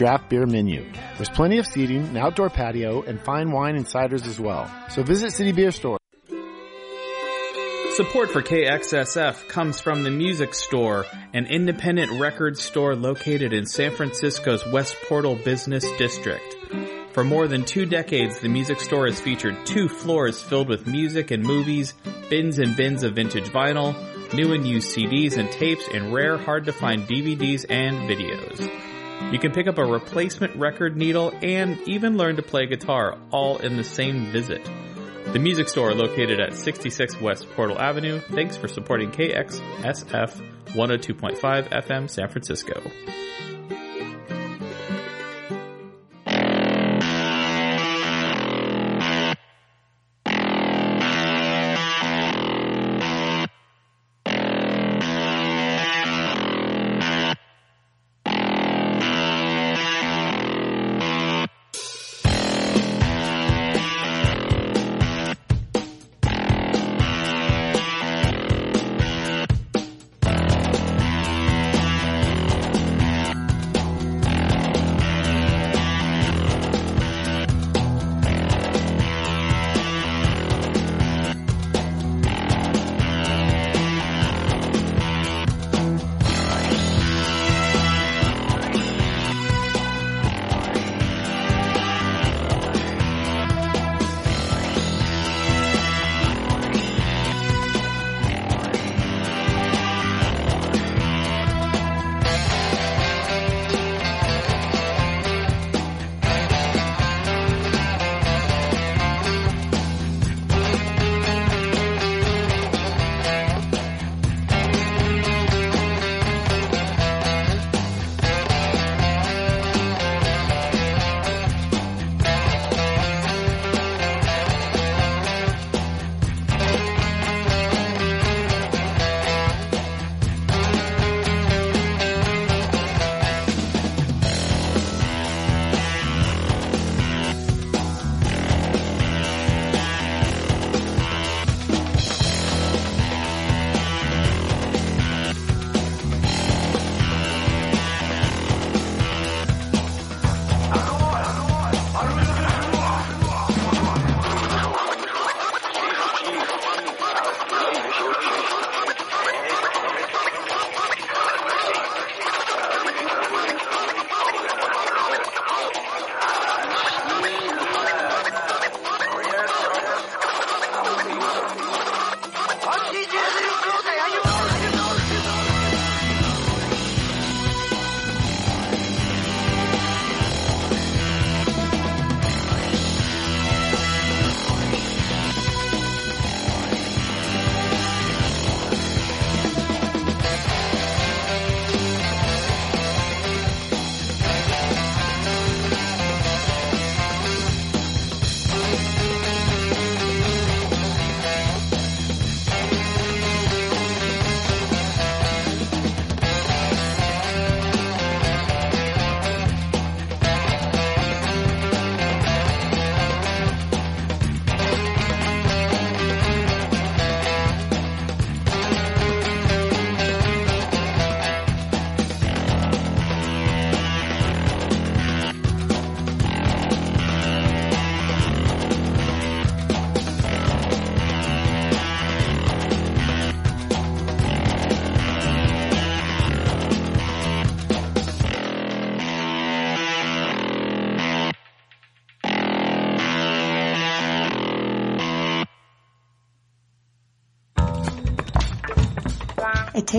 Draft beer menu. There's plenty of seating, an outdoor patio, and fine wine and ciders as well. So visit City Beer Store. Support for KXSF comes from the Music Store, an independent record store located in San Francisco's West Portal Business District. For more than two decades, the Music Store has featured two floors filled with music and movies, bins and bins of vintage vinyl, new and used CDs and tapes, and rare, hard to find DVDs and videos. You can pick up a replacement record needle and even learn to play guitar all in the same visit. The music store located at 66 West Portal Avenue. Thanks for supporting KXSF 102.5 FM San Francisco.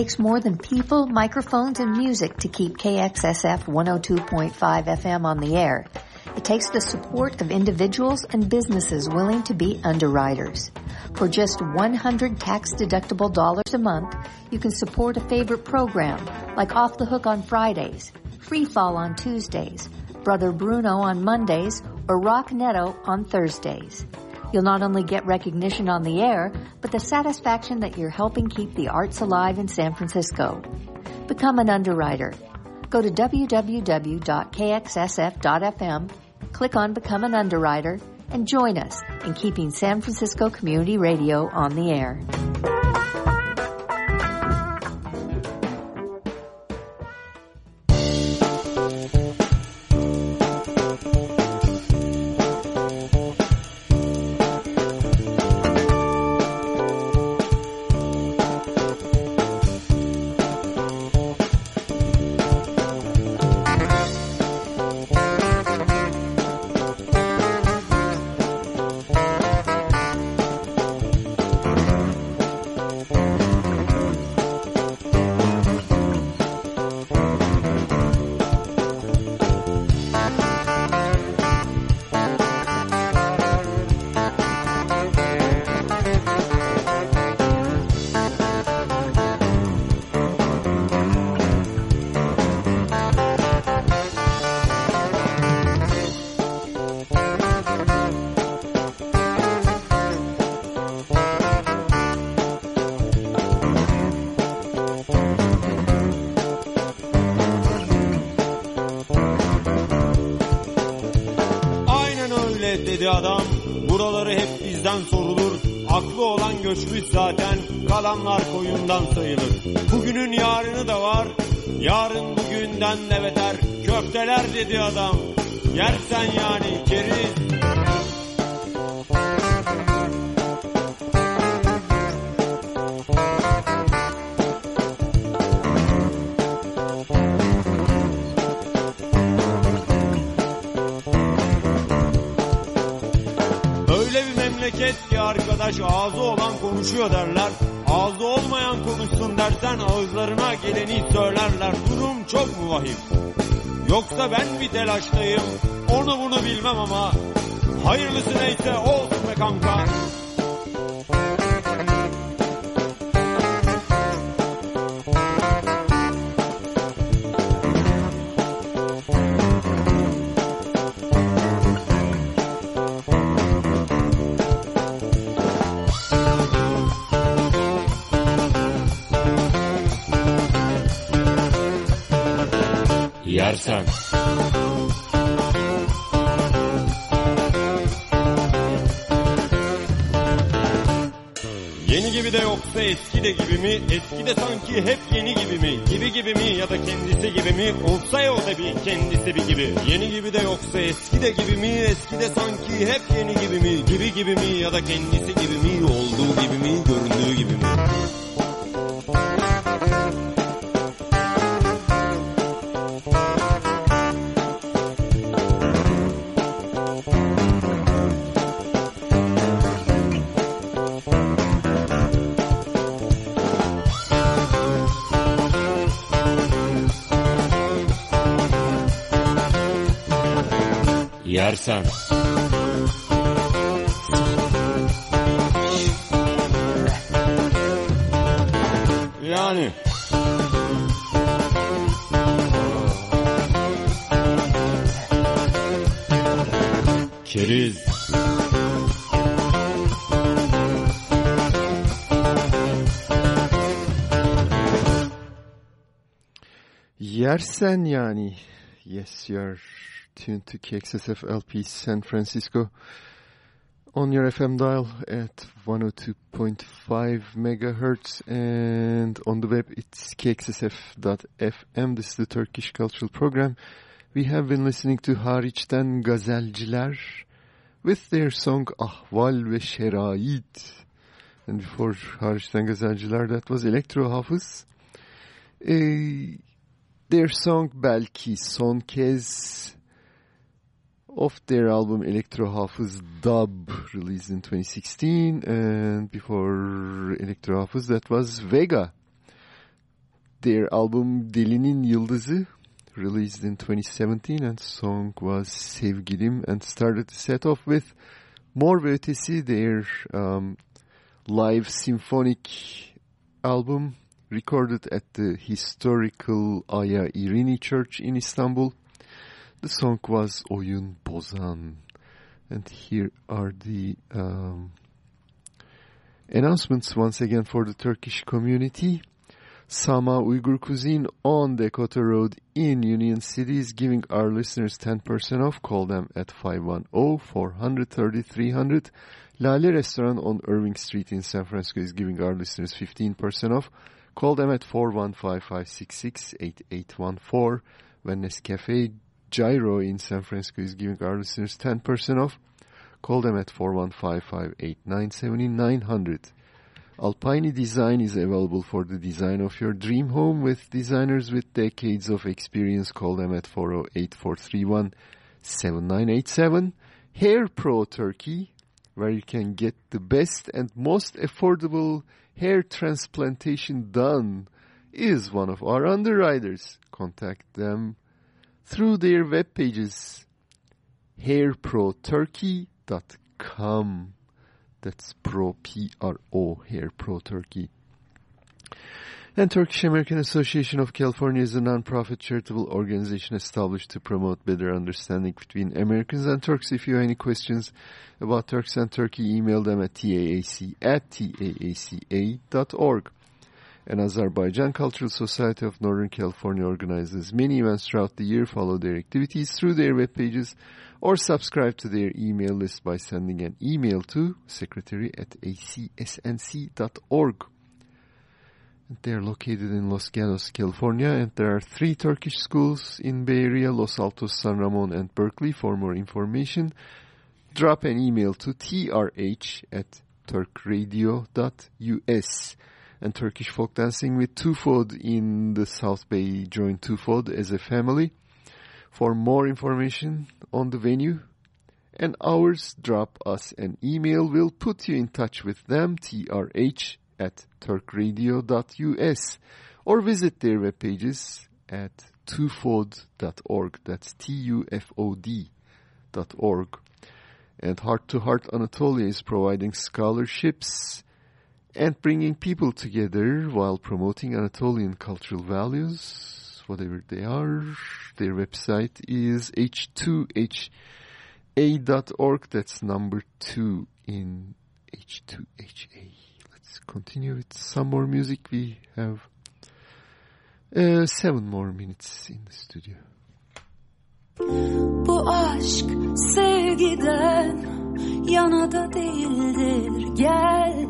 Takes more than people, microphones, and music to keep KXSF 102.5 FM on the air. It takes the support of individuals and businesses willing to be underwriters. For just 100 tax-deductible dollars a month, you can support a favorite program like Off the Hook on Fridays, Free Fall on Tuesdays, Brother Bruno on Mondays, or Rock Netto on Thursdays. You'll not only get recognition on the air, but the satisfaction that you're helping keep the arts alive in San Francisco. Become an underwriter. Go to www.kxsf.fm, click on Become an Underwriter, and join us in keeping San Francisco Community Radio on the air. သောယတ်တန်ယာ Yersen. Yeni gibi de yoksa eski de gibi mi? Eski de sanki hep yeni gibi mi? Gibi gibi mi ya da kendisi gibi mi? Olsa ya o da bir kendisi bir gibi. Yeni gibi de yoksa eski de gibi mi? Eski de sanki hep yeni gibi mi? Gibi gibi mi ya da kendisi gibi mi? Olduğu gibi mi? Göründüğü gibi mi? Yersen. Yani. Keriz. Yersen yani. Yes, you're tuned to KXSF LP San Francisco on your FM dial at 102.5 megahertz and on the web it's kxsf.fm. This is the Turkish Cultural Program. We have been listening to Hariçten Gazelciler with their song Ahval ve Şerait. And before Hariçten Gazelciler that was Elektro Hafız. Eh, their song Belki Son Kez of their album Elektro Hafız Dub released in 2016 and before Elektro Hafız that was Vega their album Delinin Yıldızı, released in 2017, and song was Sevgilim, and started the set off with Mor ve Ötesi, their um, live symphonic album recorded at the historical Aya Irini Church in Istanbul. The song was Oyun Bozan. And here are the um, announcements once again for the Turkish community. Sama Uyghur Cuisine on Dakota Road in Union City is giving our listeners 10% off. Call them at 510-430-300. Lale Restaurant on Irving Street in San Francisco is giving our listeners 15% off. Call them at 415-566-8814. Venice Cafe Gyro in San Francisco is giving our listeners 10% off. Call them at 415-589-7900. Alpine Design is available for the design of your dream home with designers with decades of experience. Call them at 408-431-7987. Hair Pro Turkey, where you can get the best and most affordable hair transplantation done, is one of our underwriters. Contact them through their web pages, hairproturkey.com. That's Pro, P-R-O, Hair Pro Turkey. And Turkish American Association of California is a non-profit charitable organization established to promote better understanding between Americans and Turks. If you have any questions about Turks and Turkey, email them at taac at taaca.org. And Azerbaijan Cultural Society of Northern California organizes many events throughout the year. Follow their activities through their web pages or subscribe to their email list by sending an email to secretary at acsnc.org. They are located in Los Gatos, California, and there are three Turkish schools in Bay Area, Los Altos, San Ramon, and Berkeley. For more information, drop an email to trh at turkradio.us. And Turkish folk dancing with Tufod in the South Bay. Join Tufod as a family. For more information on the venue and hours, drop us an email. We'll put you in touch with them, trh at turkradio.us or visit their web pages at tufod.org. That's T-U-F-O-D dot org. And Heart to Heart Anatolia is providing scholarships and bringing people together while promoting Anatolian cultural values, whatever they are. Their website is h2ha.org. That's number two in H2HA. Let's continue with some more music. We have uh, seven more minutes in the studio. Bu aşk sevgiden yana da değildir. Gel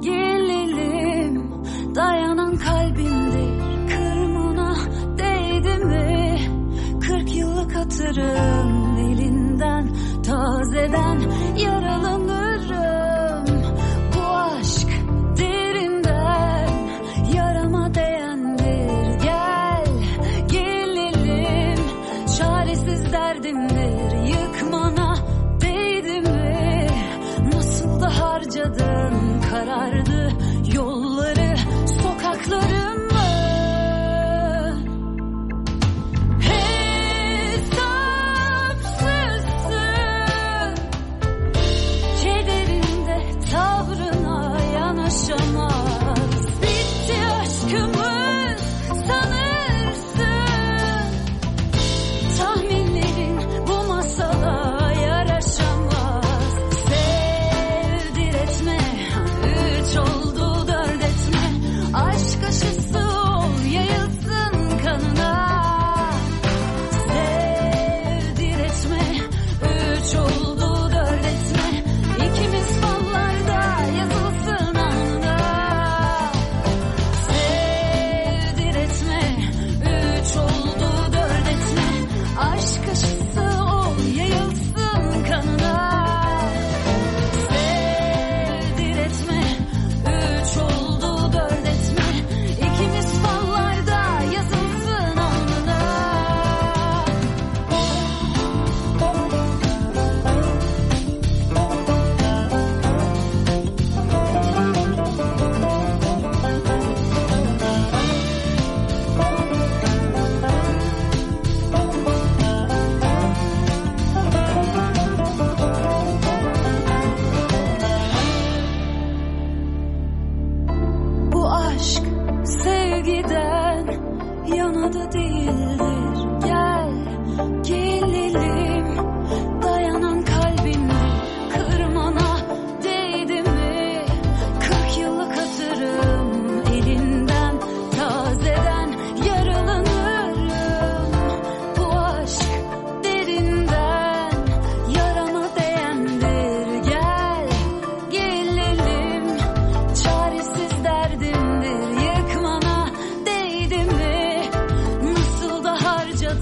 gelelim dayanan kalbimdir. Kırmına değdi mi? Kırk yıllık hatırım Elinden tazeden yaralanırım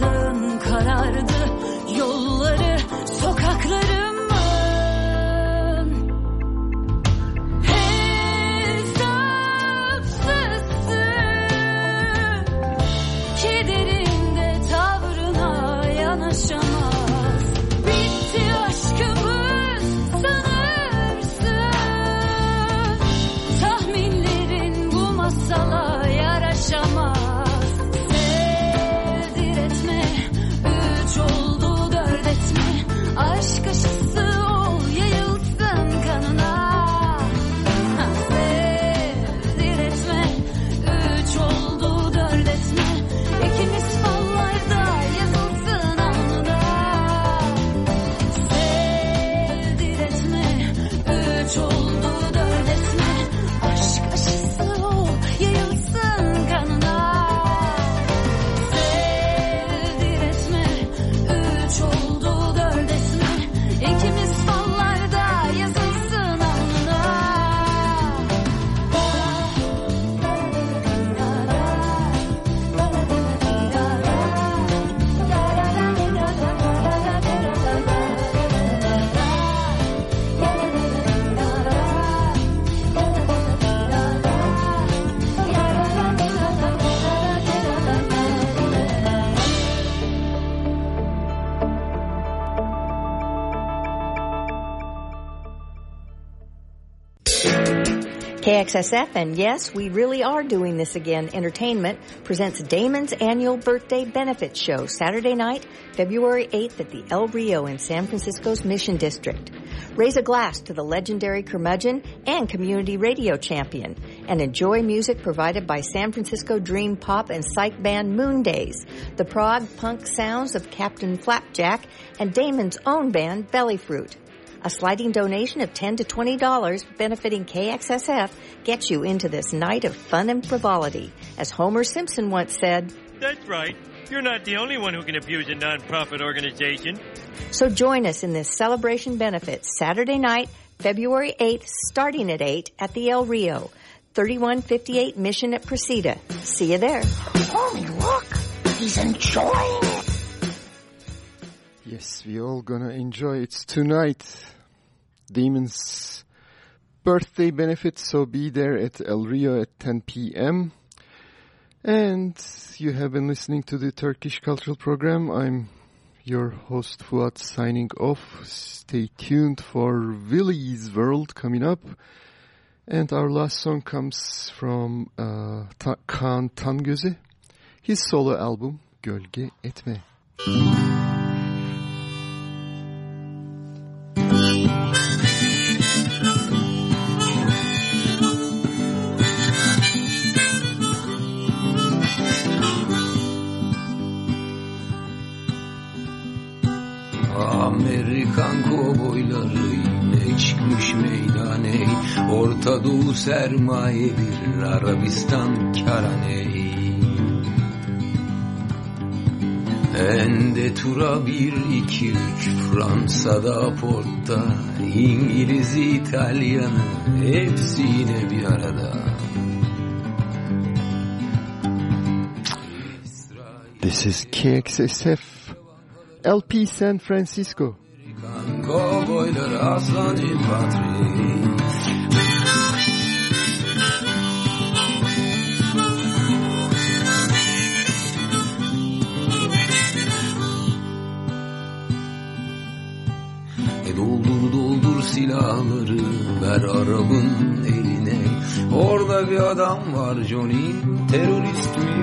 Yalnızlığın karardı yollar. KXSF, and yes, we really are doing this again. Entertainment presents Damon's annual birthday benefit show Saturday night, February 8th at the El Rio in San Francisco's Mission District. Raise a glass to the legendary curmudgeon and community radio champion and enjoy music provided by San Francisco dream pop and psych band Moon Days, the prog punk sounds of Captain Flapjack, and Damon's own band Belly Fruit. A sliding donation of 10 to $20 benefiting KXSF gets you into this night of fun and frivolity. As Homer Simpson once said, That's right. You're not the only one who can abuse a nonprofit organization. so join us in this celebration benefit Saturday night, February 8th, starting at 8 at the El Rio, 3158 Mission at Precita. See you there. Homie, look! He's enjoying it! Yes, we all gonna enjoy it It's tonight. Damon's birthday benefit, so be there at El Rio at 10 p.m. And you have been listening to the Turkish Cultural Program. I'm your host Fuat signing off. Stay tuned for Willy's World coming up. And our last song comes from uh, Ta- Kaan his solo album Gölge Etme. Amerikan kovboyları yine çıkmış meydane. Orta Doğu sermaye bir Arabistan karaney Ende tura bir iki üç Fransa'da portta İngiliz İtalyanı hepsi yine bir arada. This is KXSF LP San Francisco. Kovboylar aslan patri E doldur doldur silahları ver Arap'ın eline. Orada bir adam var Johnny terörist mi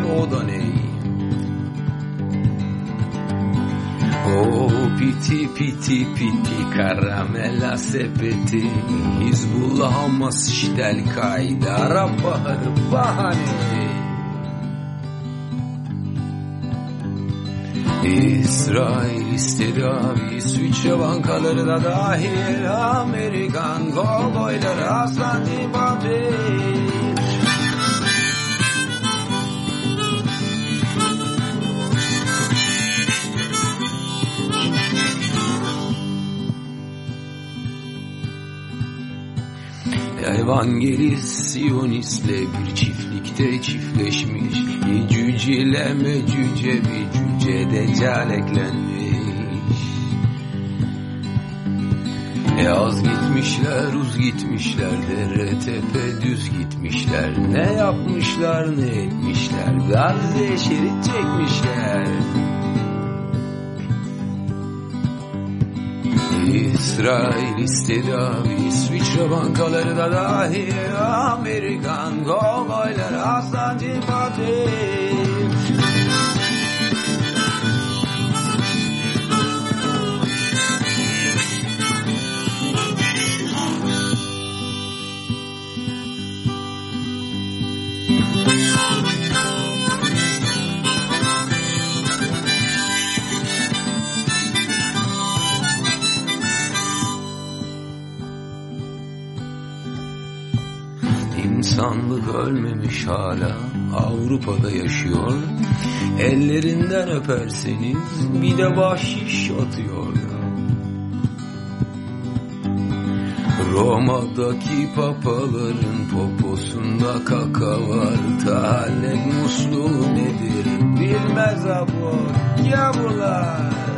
piti piti piti karamela sepeti. Hizbullah Hamas iştel kaydı Arap baharı bahane. İsrail istedi abi İsviçre bankaları da dahil. Amerikan kovboyları aslan ibadi Evangelist Siyonistle bir çiftlikte çiftleşmiş. Cücile mecüce bir cüce deccal eklenmiş E az gitmişler uz gitmişler dere tepe düz gitmişler. Ne yapmışlar ne etmişler? Gazze şerit çekmişler İsrail istedi abi İsviçre bankaları da dahil. Amerikan kovboylar aslancı Fatih İnsanlık ölmemiş hala. Avrupa'da yaşıyor. Ellerinden öperseniz bir de bahşiş atıyor. Roma'daki papaların poposunda kaka var Taharet musluğu nedir? Bilmez abo Gavurlar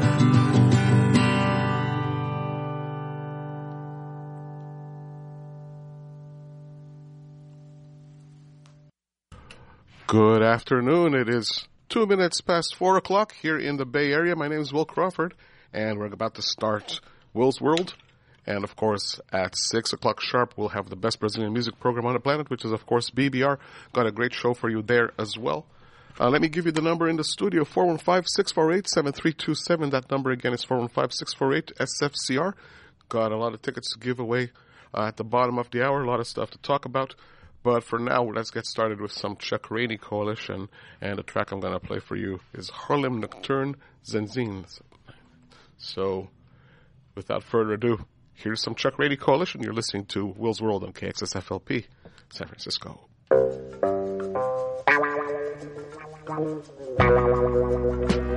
Good afternoon. It is two minutes past four o'clock here in the Bay Area. My name is Will Crawford, and we're about to start Will's World. And of course, at six o'clock sharp, we'll have the best Brazilian music program on the planet, which is of course BBR. Got a great show for you there as well. Uh, let me give you the number in the studio, 415-648-7327. That number again is 415-648-SFCR. Got a lot of tickets to give away uh, at the bottom of the hour, a lot of stuff to talk about. But for now, let's get started with some Chuck Rainey Coalition. And the track I'm going to play for you is Harlem Nocturne Zenzines. So, without further ado, here's some Chuck Rainey Coalition. You're listening to Will's World on KXSFLP, San Francisco.